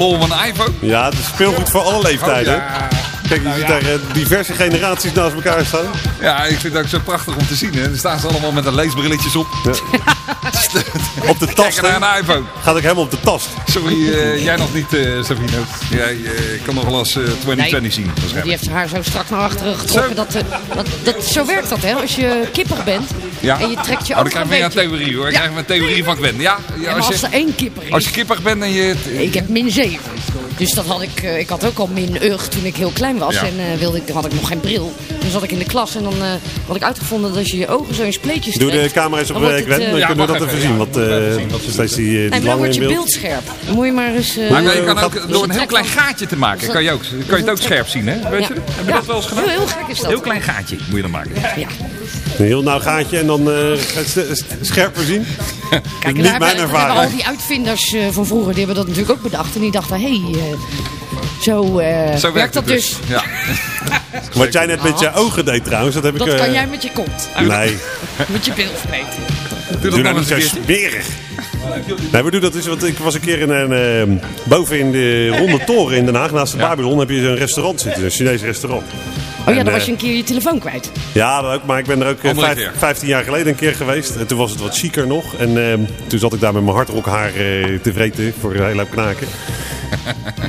Lol van een iPhone? Ja, het is speelgoed voor alle leeftijden. Oh, ja. Kijk, je Nou, ziet ja. daar eh, diverse generaties naast elkaar staan. Ja, ik vind het ook zo prachtig om te zien. Hè. Dan staan ze allemaal met een leesbrilletjes op. Op de tast. Kijken naar een iPhone. Gaat ook helemaal op de tast. Sorry, eh, jij nog niet, eh Savino. Jij eh, kan nog wel eens eh 2020 zien. Die heeft haar zo strak naar achteren getrokken. Dat, dat, dat, zo werkt dat, hè? Als je kippig bent Ja. en je trekt je oh, dan krijg een je een theorie hoor. Ik krijg een theorie van Gwen. Ja, ja, En als, als je, er één kipper is. als je kippig bent en je... Ik heb min 7. Dus dat had ik, eh, ik had ook al min ug toen ik heel klein was. Ja. En eh, wilde ik, had ik nog geen bril. Dan zat ik in de klas en dan eh, had ik uitgevonden dat als je je ogen zo in spleetjes Doe de trekt, camera eens op dan eh, Gwen, dan Ja, kunnen we dat even zien. Want eh steeds die, maar dan wordt je beeld. scherp. Dan moet je maar eens... eh, Maar je kan ook door een heel klein gaatje te maken, kan je, ook, kan je het ook scherp zien, hè? Weet je? Heb je dat wel eens gedaan? Heel, heel gek is dat. Heel klein gaatje moet je dan maken. Ja. Een heel nauw gaatje en dan eh, gaat het s- scherper zien. Kijk, niet mijn ervaring. al die uitvinders eh, van vroeger, die hebben dat natuurlijk ook bedacht. En die dachten, hé, hey, eh, zo, eh, Zo werkt dat het dus. Ja. Wat jij net met je ogen deed trouwens, dat heb ik... Dat eh, kan jij met je kont. Nee, Met je bilspleet. Doe doe dat nou niet zo een smerig. Nee, we doen dat dus, want ik was een keer in een, eh, boven in de Ronde Toren in Den Haag, naast de Babylon, heb je zo'n restaurant zitten, een Chinees restaurant. Oh ja, En, dan eh, was je een keer je telefoon kwijt. Ja, dat ook, maar ik ben er ook eh, vijf- keer. 15 jaar geleden een keer geweest. En toen was het wat chiquer nog. En ehm, toen zat ik daar met mijn hardrockhaar eh te vreten voor een hele knaken.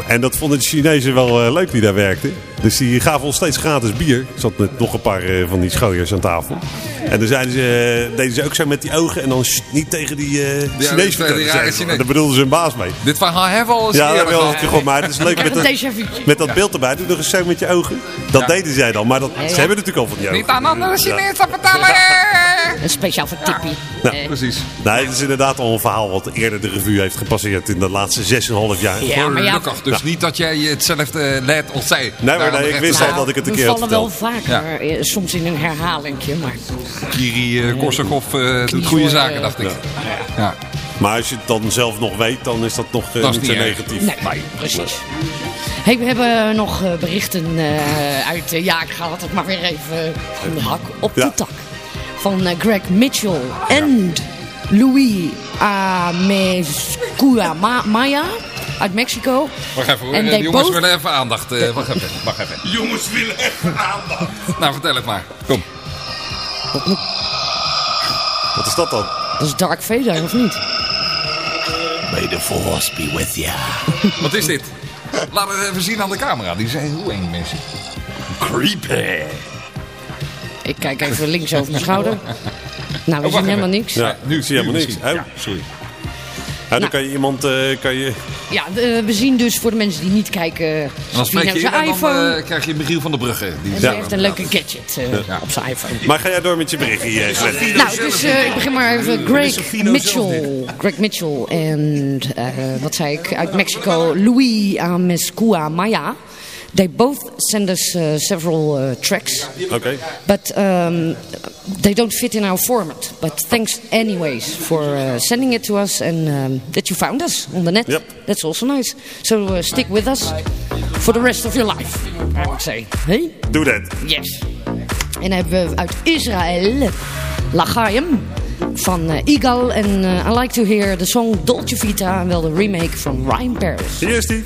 En dat vonden de Chinezen wel eh, leuk die daar werkten. Dus die gaven ons steeds gratis bier. Ik zat met nog een paar eh, van die schooiers aan tafel. En dan zeiden ze, eh, deden ze ook zo met die ogen. En dan niet tegen die die Chinees vertellen. Chinees. Daar bedoelden ze hun baas mee. Dit verhaal hebben we al eens Ja, dat wel gewoon, maar het is leuk met dat, met dat beeld erbij. Doe nog eens zo met je ogen. Dat Ja. deden zij dan, maar dat, Ja, ja. ze hebben natuurlijk al van die ogen. Niet aan andere te vertellen. Een speciaal voor Tippie. Ja. Eh, Precies. Nee, het is inderdaad al een verhaal wat eerder de revue heeft gepasseerd in de laatste 6,5 jaar. Ja, maar ja, Gelukkig. Dus niet dat jij hetzelfde let of zei. Nee, maar nee, ik wist al dat ik het een we keer had vallen wel vaker, eh, soms in een herhalingje, maar... Kiri eh, Korsakov eh, doet goede eh, zaken, dacht ik. Ja. Maar als je het dan zelf nog weet, dan is dat nog eh, Dat is niet zo negatief. Nee, precies. Hey, we hebben nog eh, berichten eh, uit... eh, ja, ik ga altijd maar weer even van de hak op Ja. de tak. Van eh, Greg Mitchell en Louis Amezcua Ma- Maya uit Mexico. Wacht even hoor, En de they jongens both- willen even aandacht. eh, wacht even, wacht even. Jongens willen even aandacht. Nou, vertel het maar. Kom. Wat is dat dan? Dat is Dark Vader, of niet? May the force be with you. Wat is dit? Laat het even zien aan de camera. Die zijn hoe eng mensen. Creepy. Ik kijk even links over mijn schouder. Nou, we Oh, zien helemaal niks. Ja, nu- ik zie helemaal nu niks. Oh, Ja. sorry. Nou, dan kan je iemand... eh, kan je... Ja, de- we zien dus voor de mensen die niet kijken... En dan spreek je in zijn en dan iPhone. eh, krijg je Michiel van der Brugge. Die heeft een leuke gadget eh, Ja. op zijn iPhone. Maar ga jij door met je berichtje, eh? Nou, dus eh, ik begin maar even. Greg Mitchell. Greg Mitchell en, eh, wat zei ik, uit Mexico, Louis Amezcua Maya. They both send us uh, several uh, tracks, Oké. but um, they don't fit in our format. But thanks anyways for uh, sending it to us and um, that you found us on the net. Yep. That's also nice. So uh, stick with us for the rest of your life, I would say. Hey? Do that. Yes. En dan hebben we uit Israël Lachayim van eh, Igal. En eh, I like to hear the song Dolce Vita. En wel de remake van Ryan Paris. Hier is die.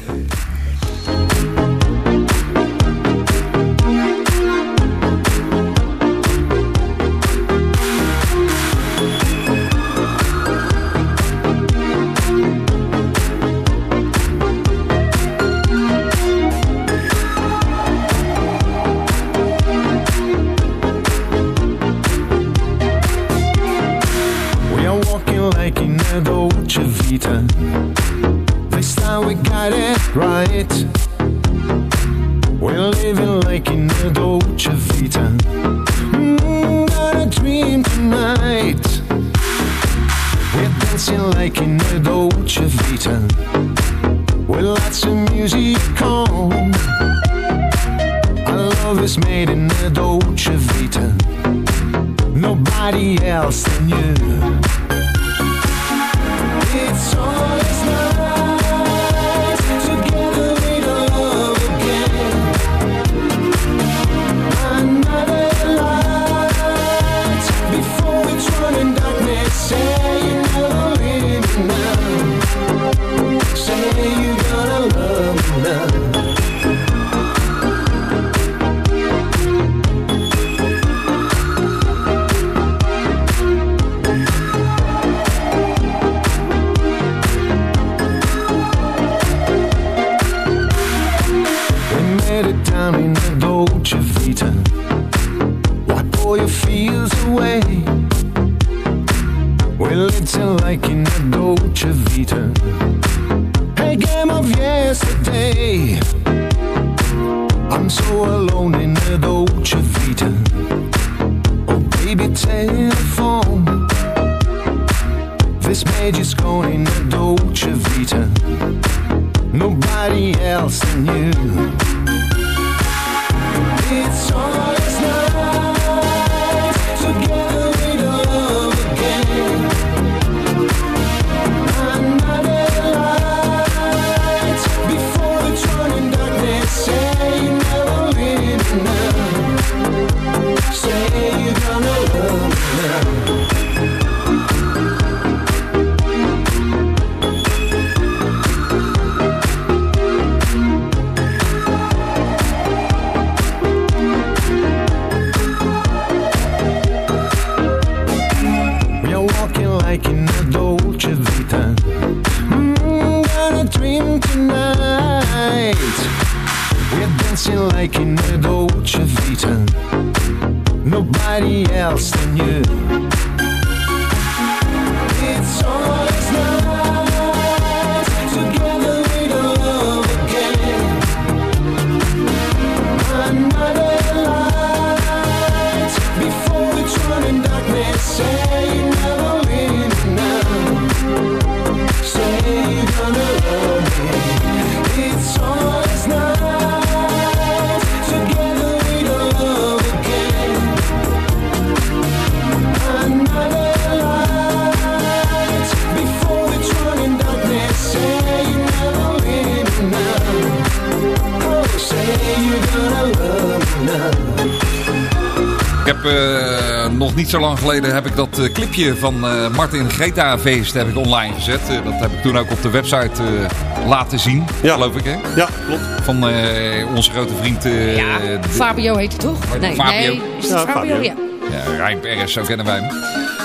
Niet zo lang geleden heb ik dat eh, clipje van eh, Martin Greta feest heb ik online gezet. Eh, dat heb ik toen ook op de website eh, laten zien, geloof ik hè? Ja, klopt. Van eh, onze grote vriend... eh, Ja, Fabio heet het toch? Nee, Fabio. nee is het Ja, Fabio? Fabio. Ja. Ja, Rijn Perez, zo kennen wij hem.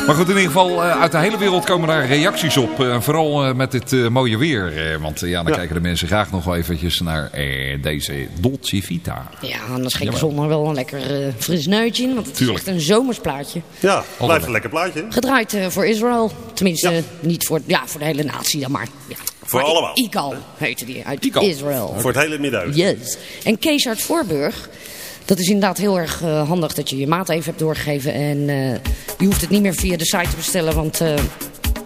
Maar goed, in ieder geval, eh, uit de hele wereld komen daar reacties op. Eh, vooral eh, met dit mooie weer. Eh, want ja, dan kijken de mensen graag nog wel eventjes naar eh, deze Dolce Vita. Ja, anders geeft de zon wel een lekker eh, fris neutje in. Want het Tuurlijk. is echt een zomersplaatje. Ja, blijft een lekker plaatje. Gedraaid eh, voor Israël. Tenminste, niet voor, ja, voor de hele natie dan maar. Ja. Voor Maar allemaal. Ikal heette die uit. Israël. Voor het hele Midden-Oosten. Yes. En Kees uit Voorburg. Dat is inderdaad heel erg handig dat je je maat even hebt doorgegeven. En eh, je hoeft het niet meer via de site te bestellen. Want eh,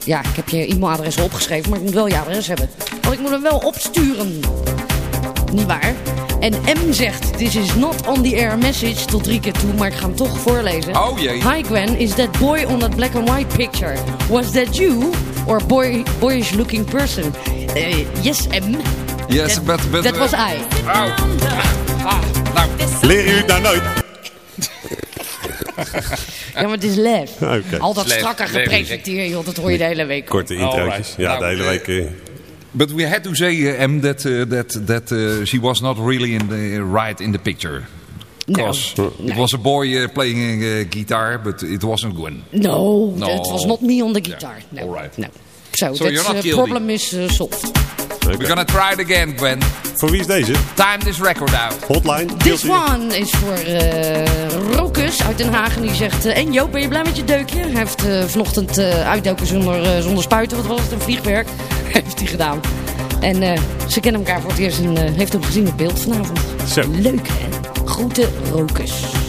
ja, ik heb je e-mailadres al opgeschreven. Maar ik moet wel je adres hebben. Want ik moet hem wel opsturen. Niet waar? En M zegt, this is not on the air message tot drie keer toe, maar ik ga hem toch voorlezen. Oh jee. Hi Gwen, is that boy on that black and white picture? Was that you or boy, boyish looking person? Eh, yes M. Yes, that, but- but- that was I. Au. Ah, nou. Leren jullie het nou nooit? Ja, maar het is lef. Al dat Lef, strakke lef. gepresenteerd, joh, dat hoor je de hele week. Korte introotjes. Ja, Nou, de hele eh, week. eh, But we had to say, uh, M, that, uh, that, that uh, she was not really in the, right in the picture. Because it was a boy uh, playing uh, guitar, but it wasn't Gwen. No, No. it was not me on the guitar. No, Alright. no. So, So you're that's not uh, guilty. problem is uh, solved. We're gonna try it again, Gwen. Voor wie is deze? Time this record out. Hotline? This one is voor eh Rokus uit Den Haag. En die zegt... eh, en Joop, ben je blij met je deukje? Hij heeft eh, vanochtend eh uitdoken zonder, eh, zonder spuiten. Wat was het? Een vliegwerk. heeft hij gedaan. En eh, ze kennen elkaar voor het eerst en eh, heeft hem gezien op beeld vanavond. Zo. Leuk, hè? Groeten, Rokus.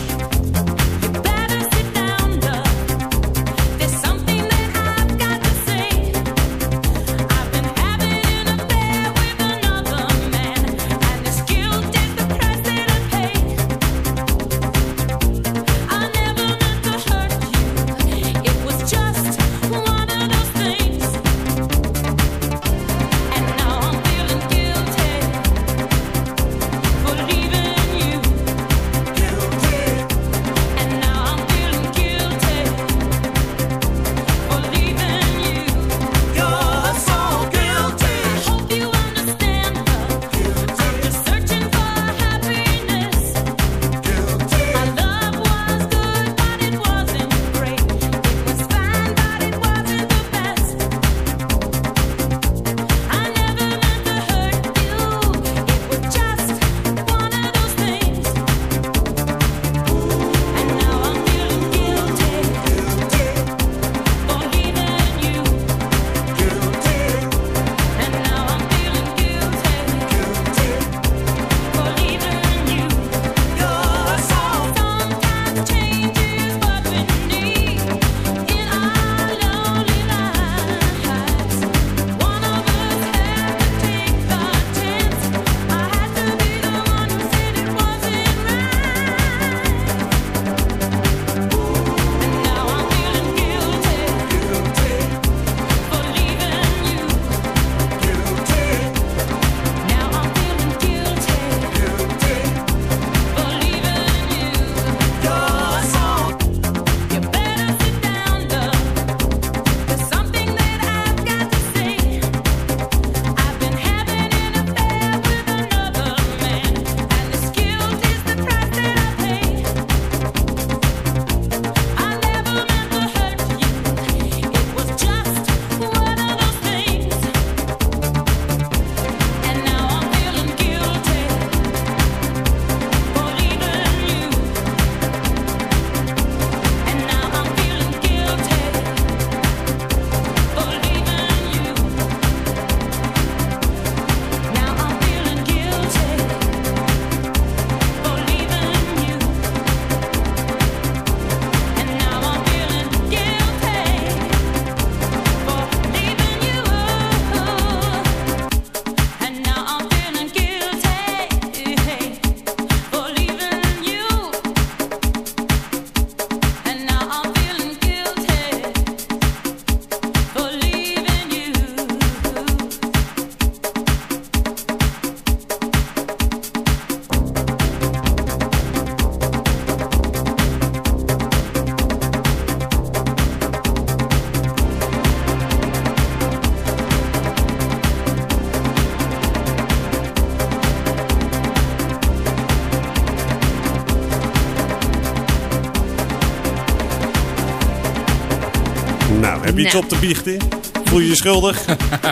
Heb je iets op te biechten? Voel je je schuldig?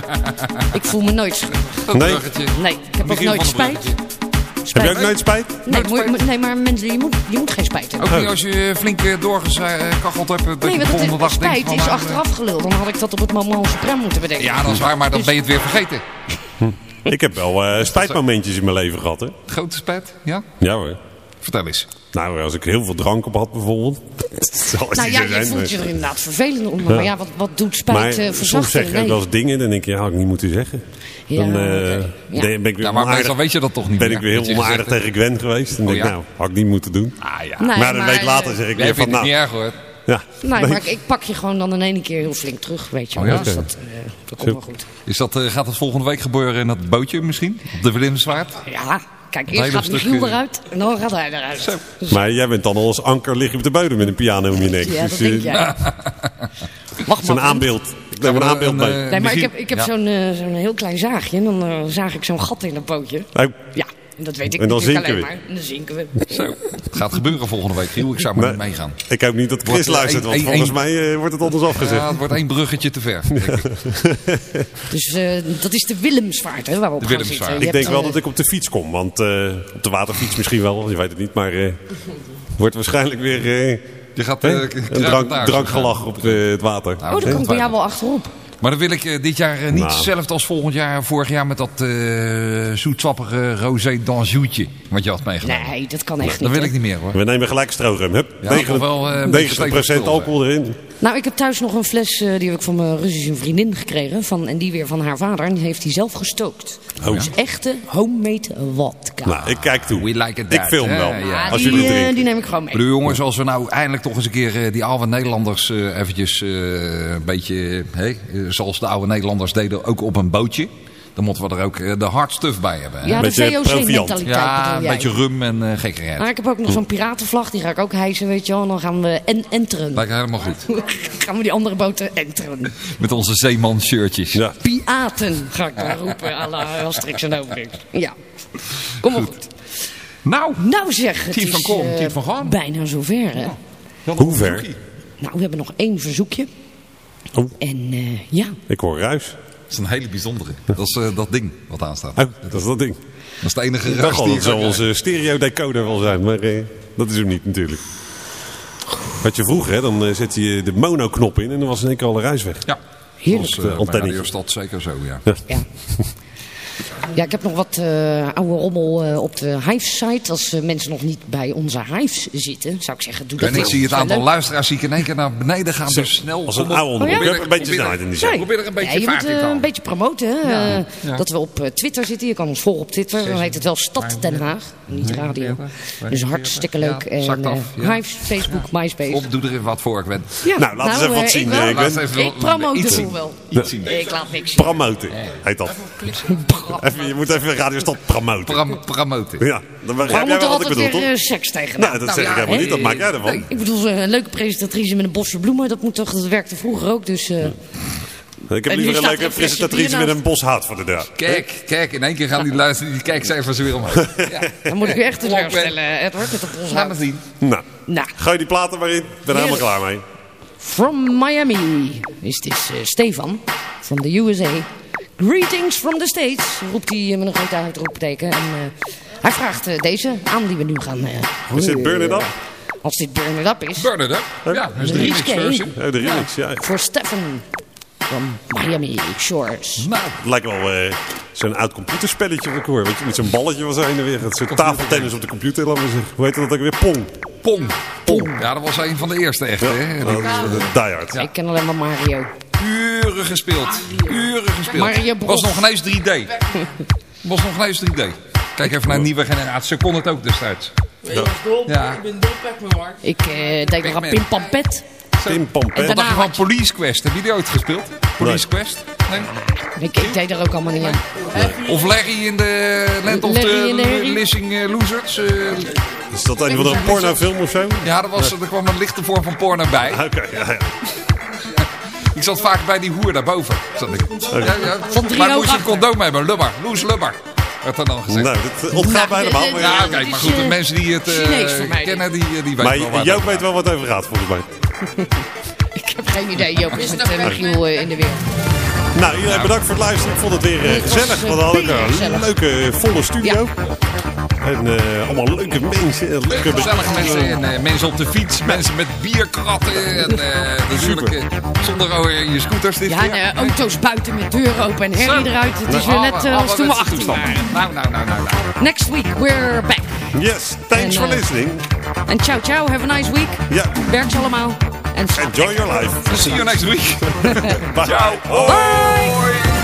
Ik voel me nooit schuldig. Nee? Nee, ik heb ook nooit spijt. Heb je ook nooit spijt? Nee, moet- nee, maar mensen, je moet, je moet geen spijt hebben. Ook niet als je flink eh, doorgekacheld hebt. Dat Nee, want volgende het dag denkt spijt is nou, achteraf gelul. Dan had ik dat op het moment suprem moeten bedenken. Ja, dat is waar, maar dan Dus- ben je het weer vergeten. Ik heb wel eh, spijtmomentjes in mijn leven gehad, hè? Grote spijt, ja? Ja hoor. Vertel eens. Nou, als ik heel veel drank op had bijvoorbeeld. Het Nou ja, zo je zijn, voelt maar- je er inderdaad vervelend onder. Maar Ja. ja, wat, wat doet spijt Maar eh soms zeg wel eens dingen, dan denk je, ja, had ik niet moeten zeggen. Ja, dan eh. Ja. ben ik weer Ja, maar onaardig- weet je dat toch niet Ben meer, ik weer heel onaardig tegen Gwen geweest. En Oh, denk ik, ja. nou, had ik niet moeten doen. Ah ja. Nee, maar een week later eh, zeg ik weer van, nou, niet erg hoor. ja. Nee, Nee. maar ik, ik pak je gewoon dan in één keer heel flink terug, weet je Oh wel. ja? Dus dat, eh, dat komt wel goed. Is dat, eh, gaat het volgende week gebeuren in dat bootje misschien? Op de Willemsvaart? Ja, kijk, eerst gaat Michiel eh, eruit en dan gaat hij eruit. Maar jij bent dan al als anker lig je op de bodem met een piano om je nek. Ja, dat Dus, denk eh, Zo'n aanbeeld. Ik neem een aanbeeld mee. Nee, maar ik heb, ik heb Ja. zo'n eh, zo'n heel klein zaagje en dan eh, zaag ik zo'n gat in dat bootje. Nou, Ja, en dat weet ik En dan natuurlijk alleen we. maar. En dan zinken we. Zo. Het gaat gebeuren volgende week, Giel. Ik zou maar Nee. niet meegaan. Ik hoop niet dat Chris Wordt, luistert, want volgens mij eh, wordt het anders afgezet. Ja, het wordt één bruggetje te ver. denk ik. Dus eh, dat is de Willemsvaart, hè, waarop De we gaan Willemsvaart. zitten. Je Ik denk wel eh, dat ik op de fiets kom, want eh, op de waterfiets misschien wel, je weet het niet, maar eh wordt waarschijnlijk weer eh, Je gaat een drank, daar drankgelach op het water. Nou, Oh, dan kom ik bij jou wel achterop. Maar dan wil ik eh, dit jaar eh, niet Nou. hetzelfde als volgend jaar, vorig jaar met dat eh zoetsappige rosé d'Anjou'tje. Wat je had meegenomen. Nee, dat kan echt dat niet. wil hè. ik niet meer hoor. We nemen gelijk strorum. Hup, Ja, wel, eh, een beetje 90% stevig spul, alcohol erin. Nou, ik heb thuis nog een fles, eh, die heb ik van mijn Russische vriendin gekregen. Van, en die weer van haar vader. En die heeft hij zelf gestookt. Oh. Dus echte homemade vodka. Nou, ik kijk toe. We like it Ik film hè? wel, Ja. als die, jullie eh, drinken. die neem ik gewoon mee. bedoel jongens, als we nou eindelijk toch eens een keer eh, die oude Nederlanders eh, eventjes eh, een beetje, hè, eh, zoals de oude Nederlanders deden, ook op een bootje. Dan moeten we er ook eh, de hard stuff bij hebben. Hè? Ja, de Beetje VOC-mentaliteit Ja, een beetje rum en eh gekkigheid. Maar ik heb ook nog zo'n piratenvlag, die ga ik ook hijsen, weet je wel. En dan gaan we en enteren. Lijkt helemaal goed. gaan we die andere boten enteren. Met onze zeeman shirtjes. Ja. Piaten, ga ik dan roepen, à la Asterix en Obelix. Ja, kom maar goed. Nou, Nou zeg, het is van kom, eh, Tiet van gaan. bijna zover, hè. Hoe ver? Nou, we hebben nog één verzoekje. Oh. En eh, ja, Ik hoor ruis. Dat is een hele bijzondere. Dat is eh, dat ding wat aanstaat. Oh, dat is dat ding. Dat is de enige ruis die dat zou onze stereo decoder wel zijn, maar eh, dat is hem niet natuurlijk. Wat je vroeg, hè, dan eh, zet je de monoknop in en dan was in één keer alle ruis weg. Ja, heerlijk. zoals uh, bij. Radio Stad zeker zo, ja. Ja. Ja, ik heb nog wat eh, oude rommel eh, op de Hives-site. Als eh, mensen nog niet bij onze Hives zitten, zou ik zeggen, doe dat En ik nou. zie het aantal luisteraars zie ik in één keer naar beneden gaan. Dus snel. Als een oude Oh ja? onderwerp, een beetje snelheid in die zin. Probeer er een beetje Ja, je moet vaart in te een beetje promoten. Hè? Ja, Eh, ja. Dat we op Twitter zitten. Je kan ons volgen op Twitter. Dan heet het wel Stad Den Haag. Niet radio. Dus hartstikke leuk. Ja, En eh. Hives, Facebook, MySpace. Op, doe er even wat voor, ik ben. Ja, Nou, laten we eens even wat zien, Ik, promote iets het zien. wel. Ik laat niks zien. Promoten, heet dat. Even, je moet even Radio Stad promoten. Pram, promoten. Ja, dan begrijp jij moet wel wat ik altijd bedoel, weer toch? eh, seks tegen? Nou, dat zeg ik helemaal niet, dat maak jij ervan. Nee. Ik bedoel, eh, een leuke presentatrice met een bosje bloemen, dat moet toch, dat werkte vroeger ook, dus... eh, Ik heb liever een leuke een presentatrice met een bos haat voor de deur. Kijk, kijk, in één keer gaan die luisteren, die kijkcijfers weer omhoog. Ja. dan moet ik je echt teleurstellen, Edward, met de Laat polshout. maar zien. Nou, Nou, gooi die platen maar in. Ik ben er helemaal klaar mee. from Miami is dit eh, Stefan, from the USA. Greetings from the States, roept hij eh, met een grote uitroepteken. En eh, hij vraagt eh, deze aan die we nu gaan... eh, Is dit Burn It Up? Als dit Burn It Up is. Burn it up. Ja, dat is de Risqué. remix-versie. Oh, de remix, ja. Voor Stefan from Miami Shores. Nou, Het lijkt wel zo'n oud computerspelletje wat ik hoor. Weet je, met zo'n balletje was er heen en weer. Zo'n tafeltennis op de computer, laten we zeggen. Hoe heet dat ook weer? Pong. Pong. Pong. Ja, dat was een van de eerste echte. Hè? Die Hard. Ik ken alleen maar Mario. Uren gespeeld. Uren gespeeld. Was nog ineens 3D. Was nog ineens 3D. Kijk even naar een nieuwe generatie. Ze kon het ook destijds. Ja. Ik eh, deed nog aan Pac-Man. Pim Pam Pet. Pim Pam En daarna van Police Quest? Heb je die ooit gespeeld? Police Quest? Nee? Ik, ik deed er ook allemaal niet aan. Of Larry in de Land of Larry in de the? Lissing Losers? eh, Is dat een van de pornofilm of zo? ja, er, was, er kwam een lichte vorm van porno bij. Oké, ja, ja. Ik zat vaak bij die hoer daarboven. Zat ik. Ja, ja. Van drie Maar ook moest je een condoom hebben. Lubber. Loes Lubber. Werd er dan gezegd. Nou, dat ontgaat mij Nou, helemaal. eh, Maar, Ja, kijk, maar goed, de eh, mensen die het eh, mij. kennen, die, die weten maar wel waar Joop het weet wel wat het over gaat, volgens mij. Ik heb geen idee, Joop is met eh, Michiel eh, in de weer. Nou, iedereen bedankt voor het luisteren. Ik vond het weer eh, gezellig. eh, We hadden een leuke, volle studio. En eh, allemaal leuke mensen. en Leuke Gezellige mensen. En, eh, mensen op de fiets, mensen met bierkratten. En eh, natuurlijk eh, zonder eh, je scooters. Dit Ja, keer. en, eh, auto's buiten met deuren open en herrie Zo. eruit. Het is Nou, weer net eh, als toen we alle 18 toestanden. waren. Nou, nou, nou, nou, nou. Next week, we're back. Yes, thanks En, for eh, listening. En ciao, ciao. Have a nice week. Ja. Werk allemaal. En Enjoy your life. See you next week. Bye. Ciao. Bye.